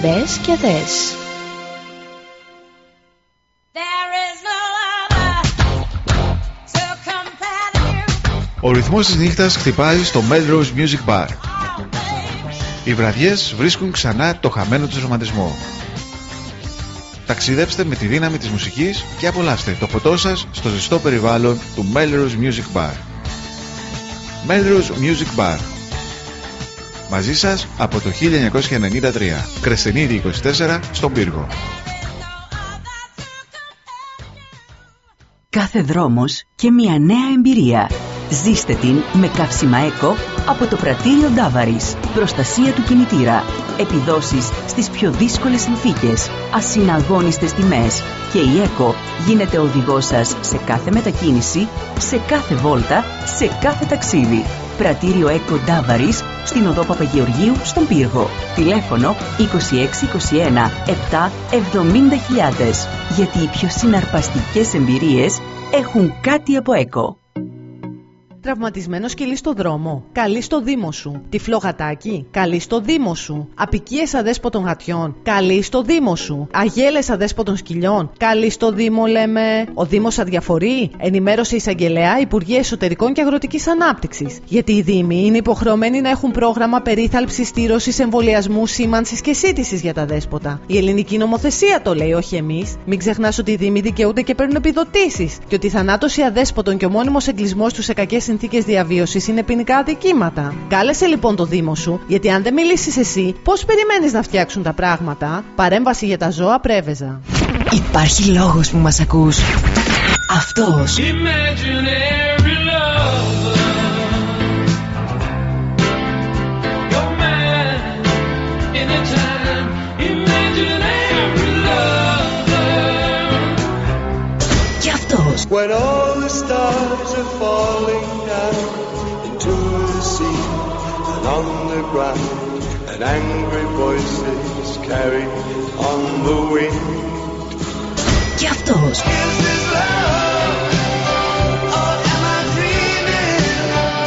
Μπες και δες. Ο ρυθμός της νύχτας χτυπάει στο Melrose Music Bar. Οι βραδιές βρίσκουν ξανά το χαμένο του ρομαντισμό. Ταξιδέψτε με τη δύναμη της μουσικής και απολαύστε το ποτό σας στο ζεστό περιβάλλον του Melrose Music Bar. Melrose Music Bar. Μαζί σας από το 1993. Κρεσενίδη 24 στον Πύργο. Κάθε δρόμος και μια νέα εμπειρία. Ζήστε την με καύσιμα ΕΚΟ από το πρατήριο Ντάβαρης. Προστασία του κινητήρα. Επιδόσεις στις πιο δύσκολες συνθήκες. Ασυναγώνιστες τιμές. Και η ΕΚΟ γίνεται οδηγός σας σε κάθε μετακίνηση, σε κάθε βόλτα, σε κάθε ταξίδι. Πρατήριο ΕΚΟ Ντάβαρης στην οδό Παπαγεωργίου στον Πύργο. Τηλέφωνο 2621 7 70.000. Γιατί οι πιο συναρπαστικές εμπειρίες έχουν κάτι από ΕΚΟ. Τραυματισμένος σκυλί στο δρόμο. Καλή στο Δήμο σου. Τυφλό γατάκι. Καλή στο Δήμο σου. Απικίες αδέσποτων γατιών. Καλή στο Δήμο σου. Αγέλες αδέσποτων σκυλιών. Καλή στο Δήμο, λέμε. Ο Δήμος αδιαφορεί. Ενημέρωσε εισαγγελέα Υπουργεία Εσωτερικών και Αγροτικής Ανάπτυξης. Γιατί οι Δήμοι είναι υποχρεωμένοι να έχουν πρόγραμμα περίθαλψης, στήρωσης, εμβολιασμού, σήμανσης και σύντησης για τα δέσποτα. Η ελληνική νομοθεσία το λέει, όχι εμείς. Μην ξεχνάς ότι οι Δήμοι δικαιούνται και παίρνουν επιδοτήσεις. Και ότι η θανάτωση αδέσποτων και ο μόνιμος εγκλισμός τους σε κακές συνθήκες διαβίωσης είναι ποινικά αδικήματα. Κάλεσε λοιπόν το Δήμο σου, γιατί αν δεν μιλήσεις εσύ, πώς περιμένεις να φτιάξουν τα πράγματα; Παρέμβαση για τα ζώα πρέβεζα. Υπάρχει λόγος που μας ακούς. Αυτός. Imaginary lover. Your man anytime. Imaginary lover. Και αυτός. When all the stars are falling on the ground, and angry voices carry on the wind. Και αυτός.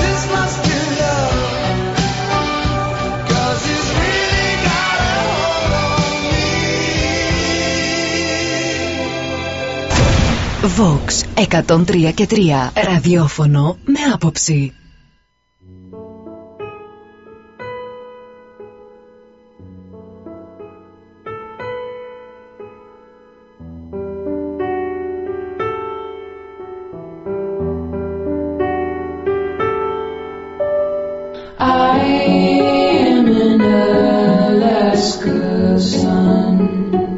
This must be love, 'cause it's really got a hold on me. Vox 103 και 3. Ραδιόφωνο με άποψη. Sun,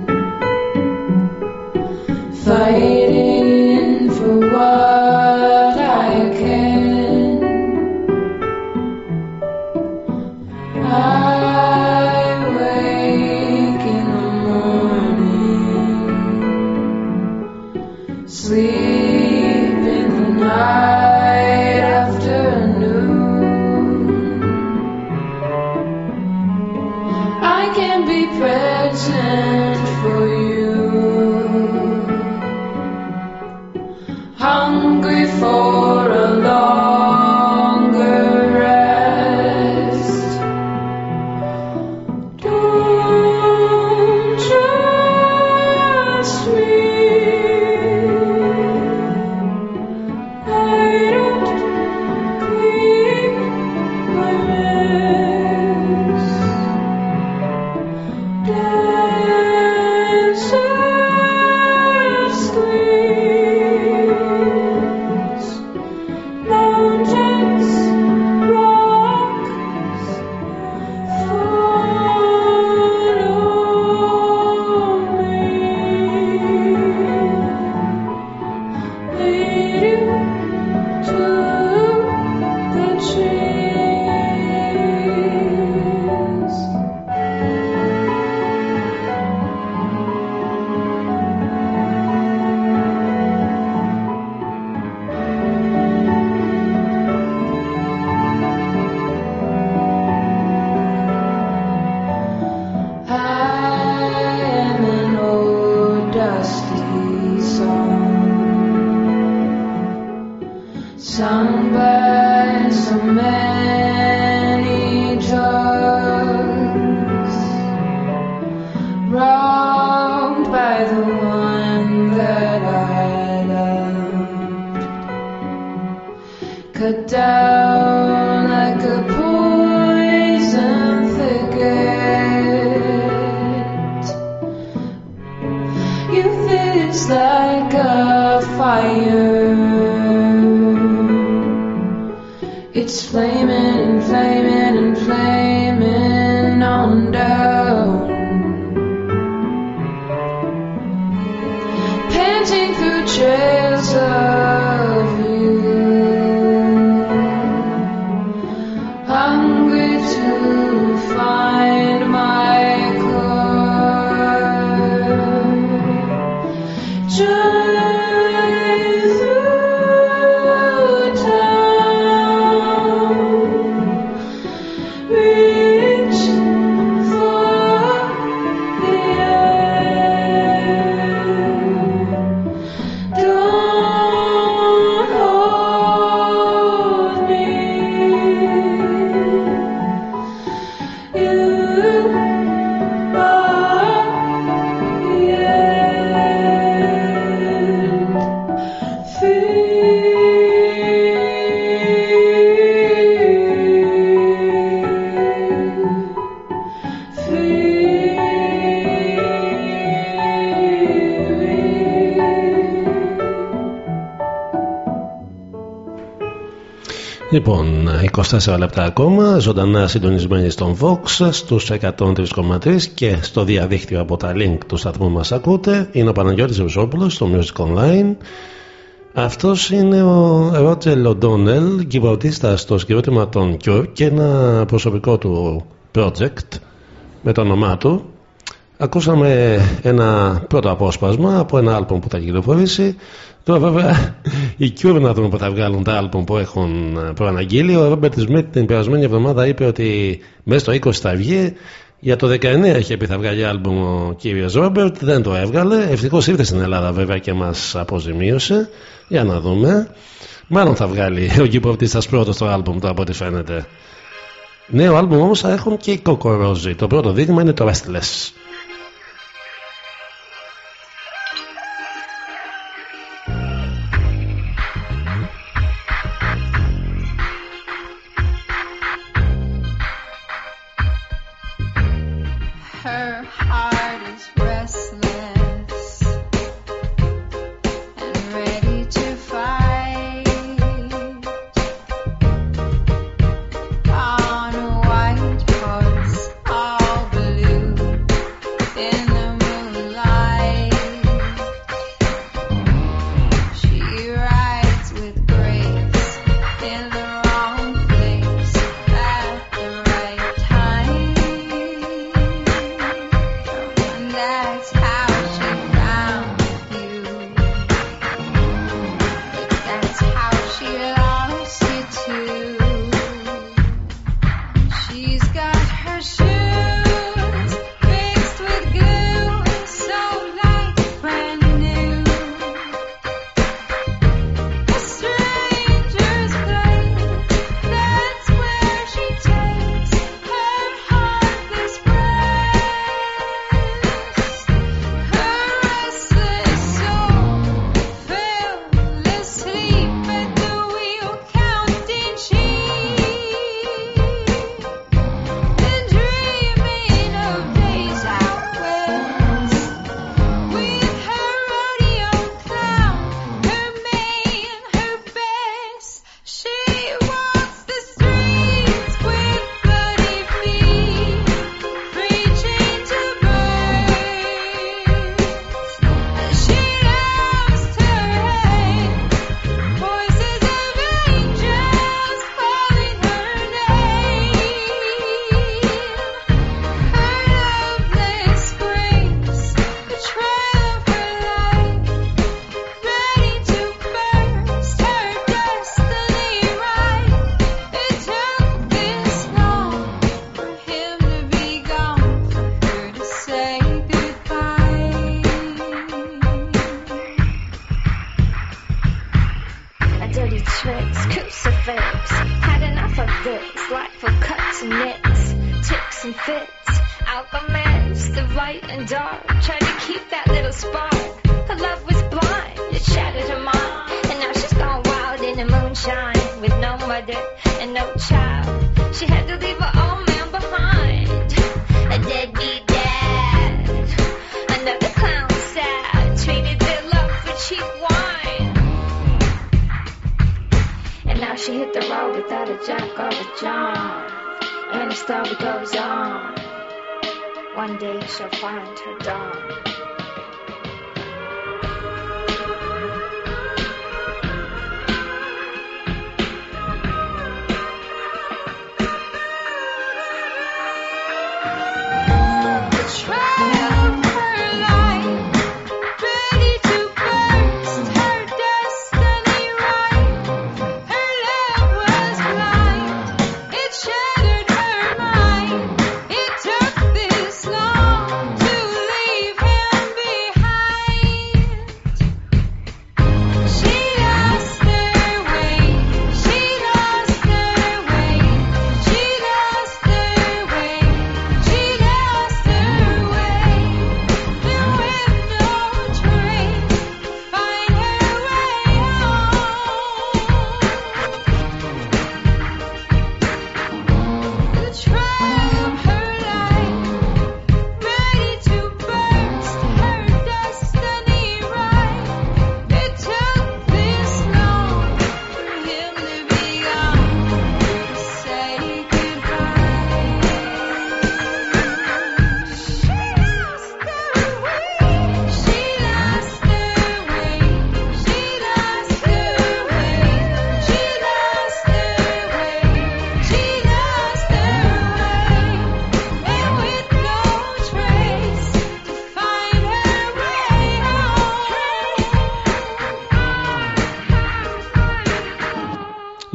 Λοιπόν, 24 λεπτά ακόμα, ζωντανά συντονισμένοι στον Vox, στους 103,3 και στο διαδίκτυο από τα link του σταθμού μας ακούτε. Είναι ο Παναγιώτης Ρουσόπουλος στο Music Online. Αυτός είναι ο Ρότζελ Λοντόνελ, κυβωτίστας στο συγκρότημα των Cure και ένα προσωπικό του project με το όνομά του. Ακούσαμε ένα πρώτο απόσπασμα από ένα άλμπομ που θα κυκλοφορήσει. Τώρα βέβαια οι Cure να δούμε που θα βγάλουν τα άλμπομ που έχουν προαναγγείλει. Ο Ρόμπερτ Σμιτ την περασμένη εβδομάδα είπε ότι μέσα στο 20 θα βγει. Για το 19 είχε πει θα βγάλει άλμπουμ ο κύριος Ρόμπερτ, δεν το έβγαλε. Ευτυχώς ήρθε στην Ελλάδα βέβαια και μας αποζημίωσε. Για να δούμε. Μάλλον θα βγάλει ο κυβερνητή πρώτος το άλμπουμ του από ό,τι φαίνεται. Νέο άλμπουμ όμως θα έχουν και οι Κοκορόζοι. Το πρώτο δείγμα είναι το Restless.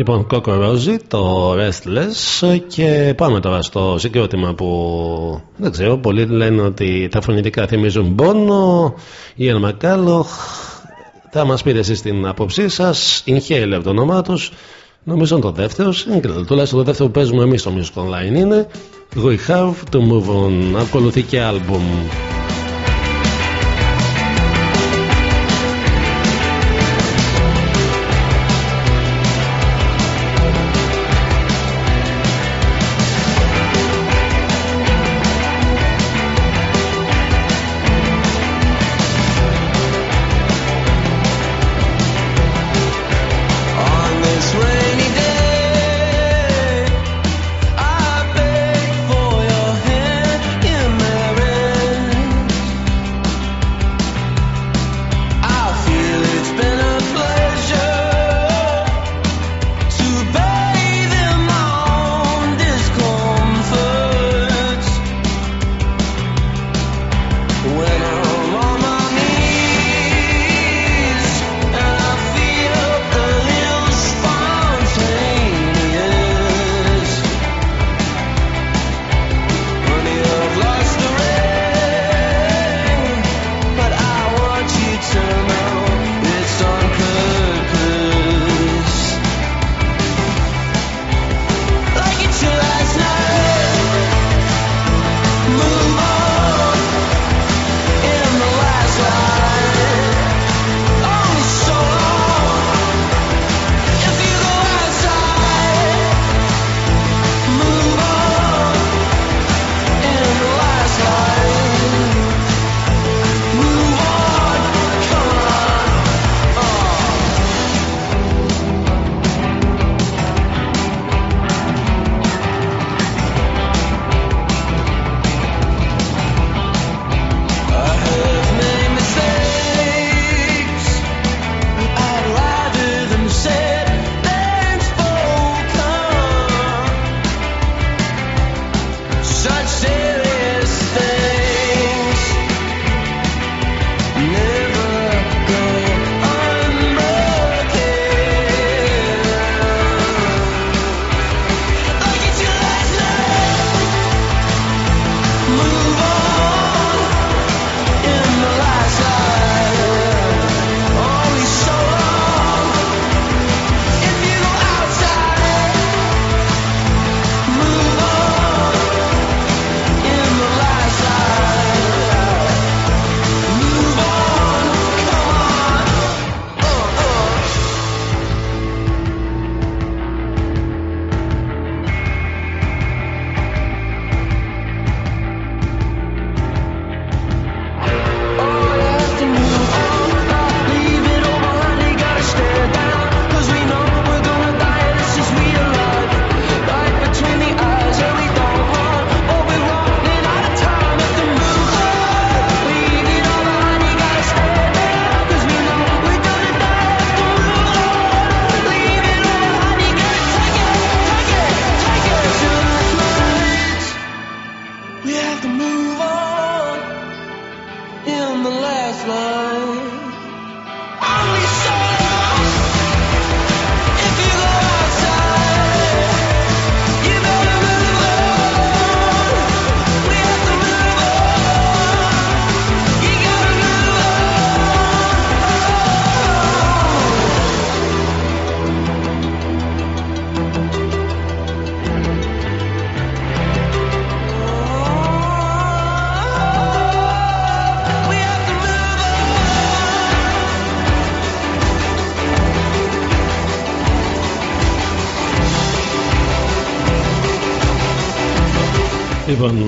Λοιπόν, Coco Rosie, το Restless και πάμε τώρα στο συγκρότημα που δεν ξέρω, πολλοί λένε ότι τα φωνητικά θυμίζουν πόνο ή Μακάλοχ θα μας πείτε εσείς την άποψή σας. Inhale από το όνομά τους. Νομίζω το δεύτερο single τουλάχιστον το δεύτερο που παίζουμε εμείς στο Music Online είναι We Have to Move On. Ακολουθεί και άλμπουμ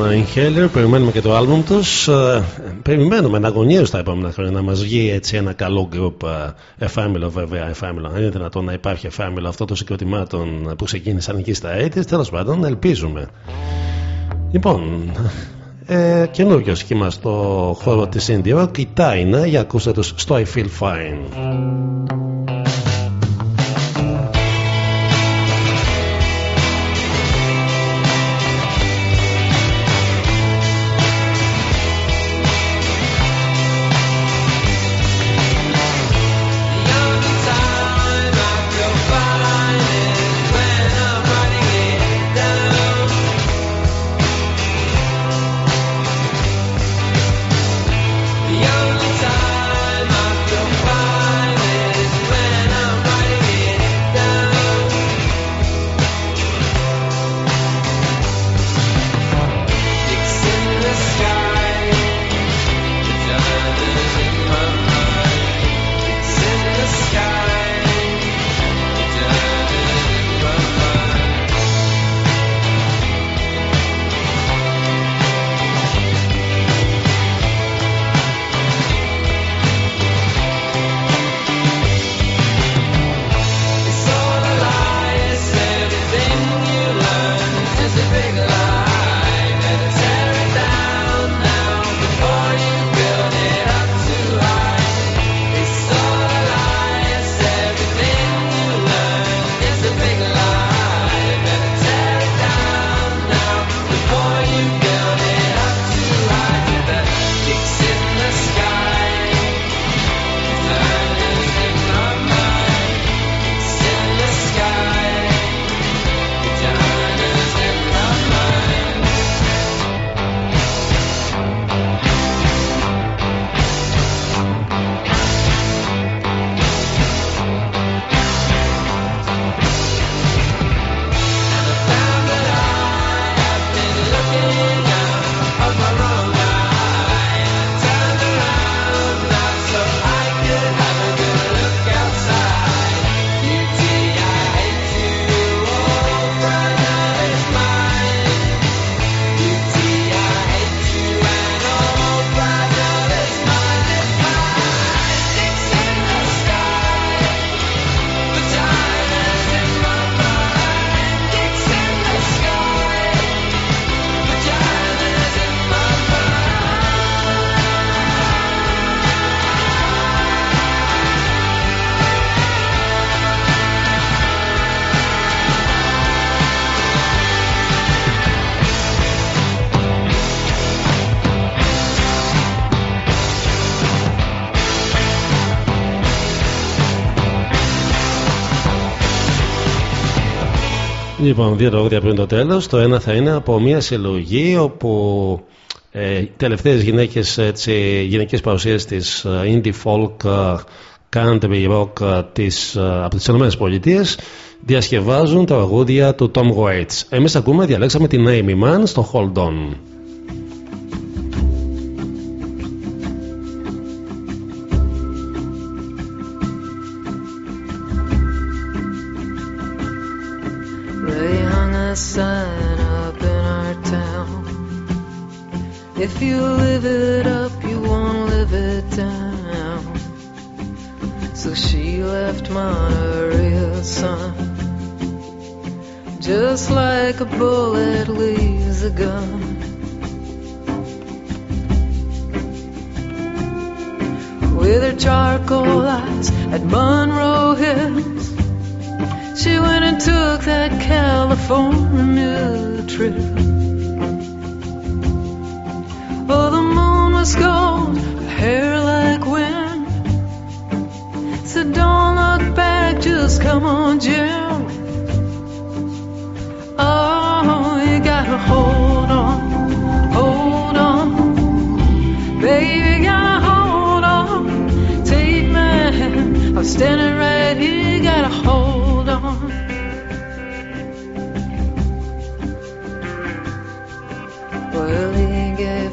Inhaler, περιμένουμε και το άλμπουμ τους Ε, Περιμένουμε να αγωνίω τα επόμενα χρόνια να μας βγει έτσι ένα καλό γκρουπ ε, εφάμιλο βέβαια, εφάμιλο. Αν είναι δυνατόν να υπάρχει εφάμιλο αυτό των συγκροτημάτων που ξεκίνησαν εκεί στα έτη, τέλος πάντων, ελπίζουμε. Λοιπόν, ε, καινούριο σχήμα στο χώρο της Indie Rock, η Τάινα, για ακούστε τους στο I Feel Fine. Λοιπόν, δύο τραγούδια πριν το τέλος. Το ένα θα είναι από μια συλλογή όπου ε, οι τελευταίες γυναίκες, έτσι, γυναικές παρουσίες της ε, indie folk, ε, country rock ε, της, ε, από τις ΗΠΑ διασκευάζουν τα τραγούδια του Tom Waits. Εμείς ακούμε, διαλέξαμε την Amy Mann στο Hold On. If you live it up, you won't live it down. So she left my Monterey son. Just like a bullet leaves a gun. With her charcoal eyes at Monroe Hills. She went and took that California trip. Was gold, hair like wind. Said, don't look back, just come on, Jim. Oh, you gotta hold on, hold on. Baby, gotta hold on. Take my hand, I'm standing right here,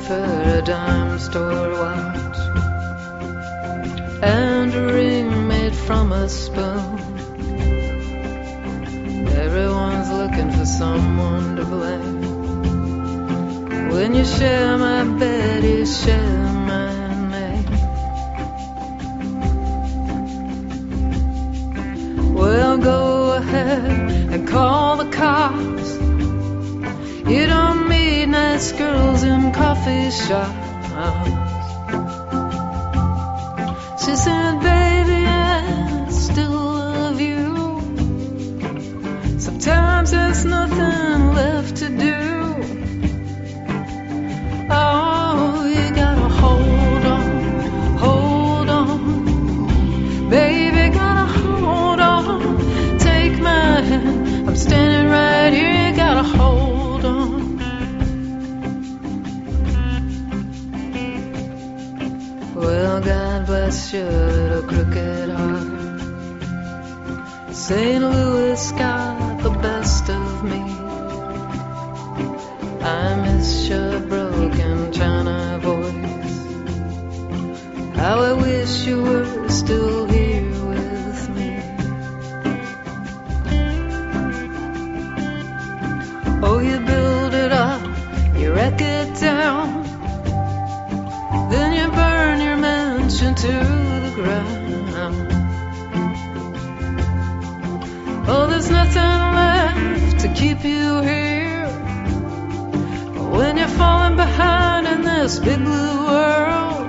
her a dime store watch and a ring made from a spoon. Everyone's looking for someone to blame. When you share my bed, you share my name. Well, go ahead and call the cops. You don't nice girls in coffee shops. She said, baby, I still love you. Sometimes there's nothing left to bless your little crooked heart. St. Louis got the best of me. I miss your broken China voice. How I wish you were still to the ground. Oh, there's nothing left to keep you here. When you're falling behind in this big blue world,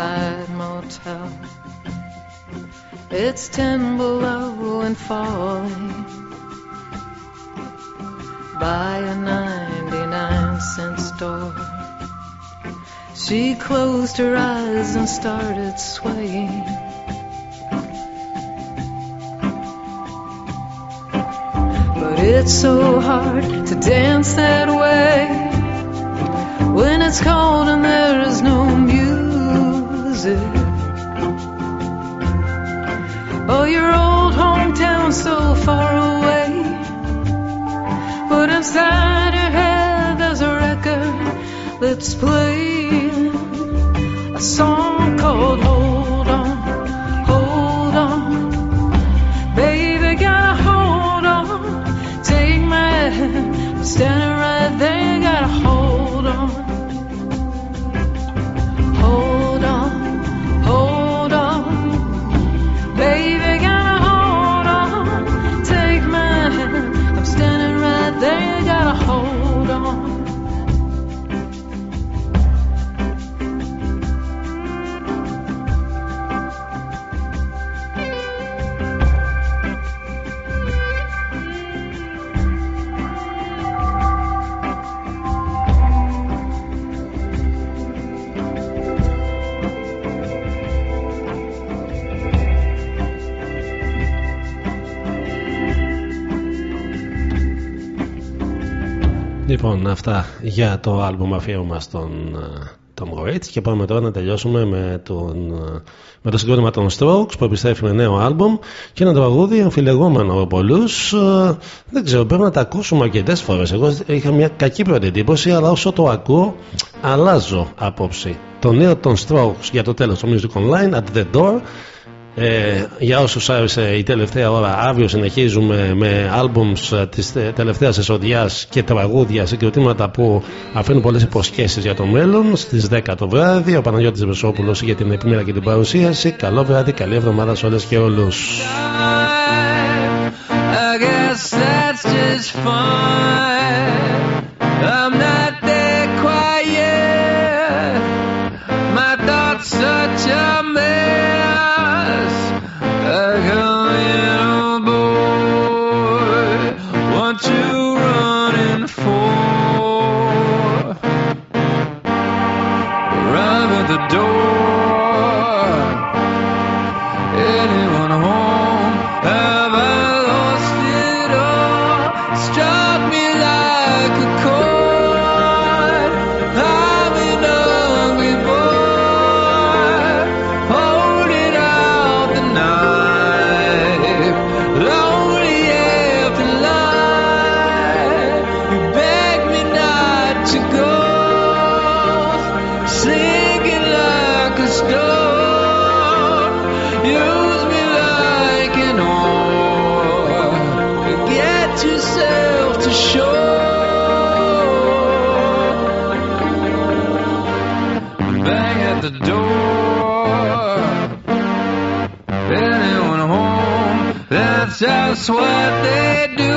riverside motel. It's ten below and falling. By a 99 cent store. She closed her eyes and started swaying. But it's so hard to dance that way when it's cold and there is no music. Oh, your old hometown so far away, but inside your head there's a record that's playing a song called Hold On, Hold On. Baby, gotta hold on. Take my hand, standing right there. Λοιπόν, αυτά για το άλμπουμ αφιέρωμα στον Tom Waits και πάμε τώρα να τελειώσουμε με, τον, ε, με το συγκρότημα των Strokes που επιστρέφει με νέο άλμπουμ και ένα τραγούδι αμφιλεγόμενο από πολλούς. Δεν ξέρω, πρέπει να τα ακούσουμε αρκετές φορές. Εγώ είχα μια κακή πρώτη εντύπωση, αλλά όσο το ακούω, αλλάζω άποψη. Το νέο των Strokes για το τέλος, το Music Online, At the Door. Ε, για όσους άρεσε η τελευταία ώρα αύριο συνεχίζουμε με άλμπουμς ε, της τε- τελευταίας εσοδιάς και τραγούδια συγκροτήματα που αφήνουν πολλές υποσχέσεις για το μέλλον. Στις 10 το βράδυ ο Παναγιώτης Βεσόπουλος για την επιμέρα και την παρουσίαση. Καλό βράδυ, καλή εβδομάδα σε όλες και όλους. I guess that's just fine. I'm not what they do.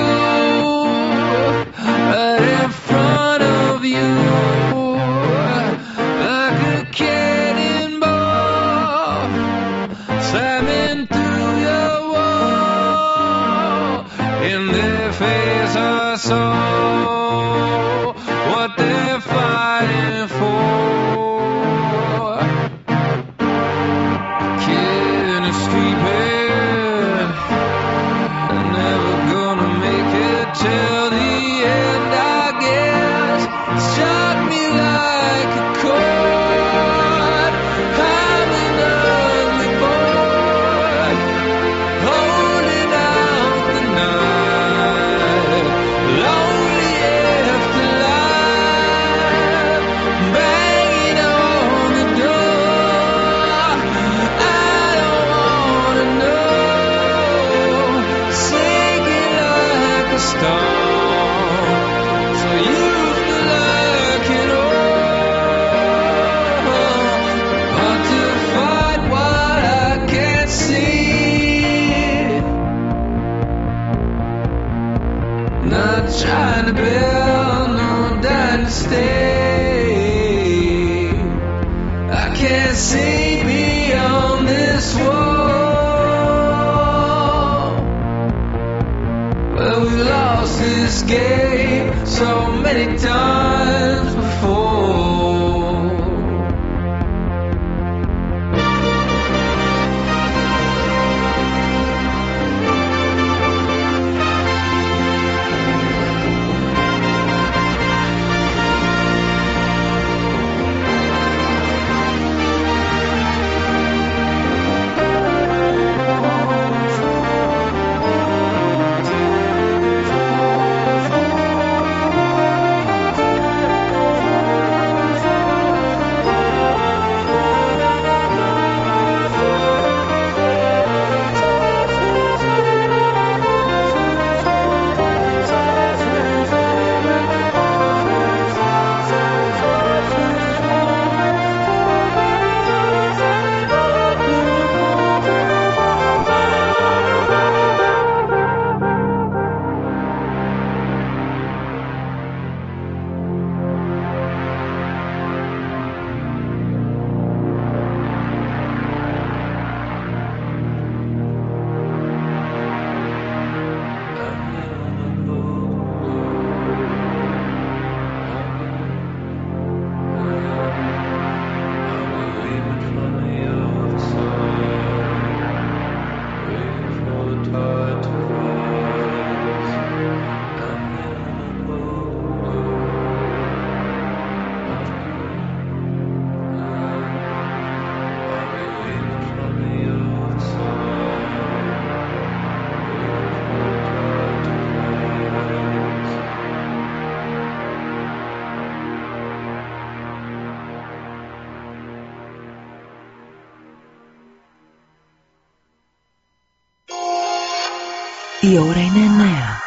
Η ώρα είναι εννέα.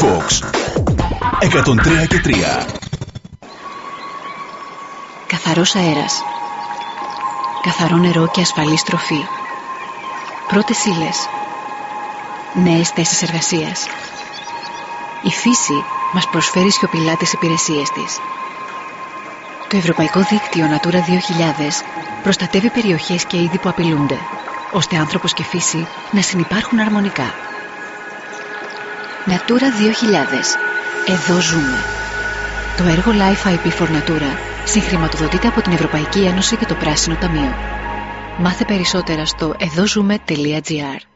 Vox 103 και 3 Καθαρός αέρας. Καθαρό νερό και ασφαλή τροφή. Πρώτες ύλες. Νέες θέσεις εργασίας. Η φύση μας προσφέρει σιωπηλά τις υπηρεσίες της. Το Ευρωπαϊκό Δίκτυο Natura 2000 προστατεύει περιοχές και είδη που απειλούνται, ώστε άνθρωπος και φύση να συνυπάρχουν αρμονικά. Natura 2000. Εδώ ζούμε. Το έργο Life IP for Natura συγχρηματοδοτείται από την Ευρωπαϊκή Ένωση και το Πράσινο Ταμείο. Μάθε περισσότερα στο εδώζουμε.gr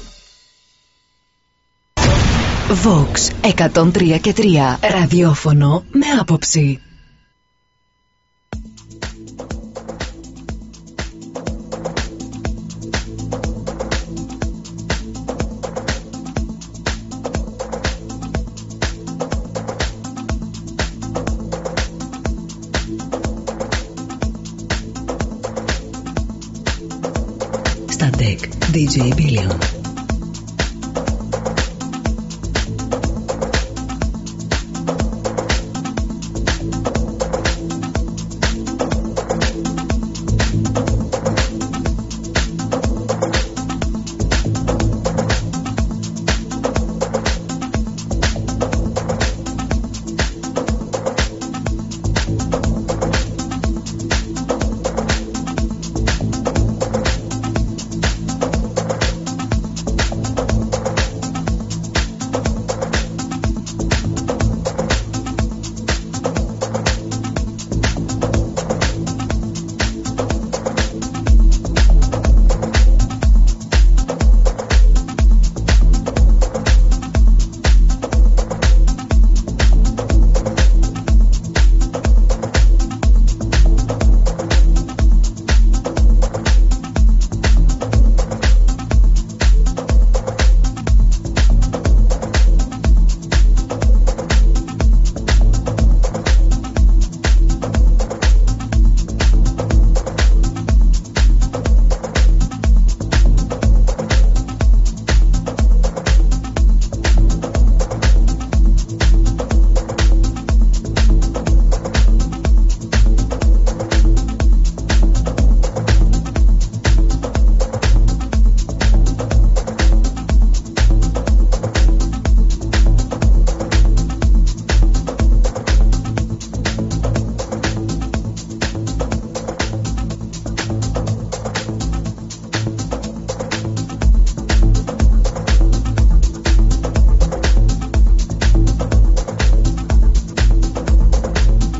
Vox 103 και 3 ραδιόφωνο με άποψη. Στα DEC DJ Billion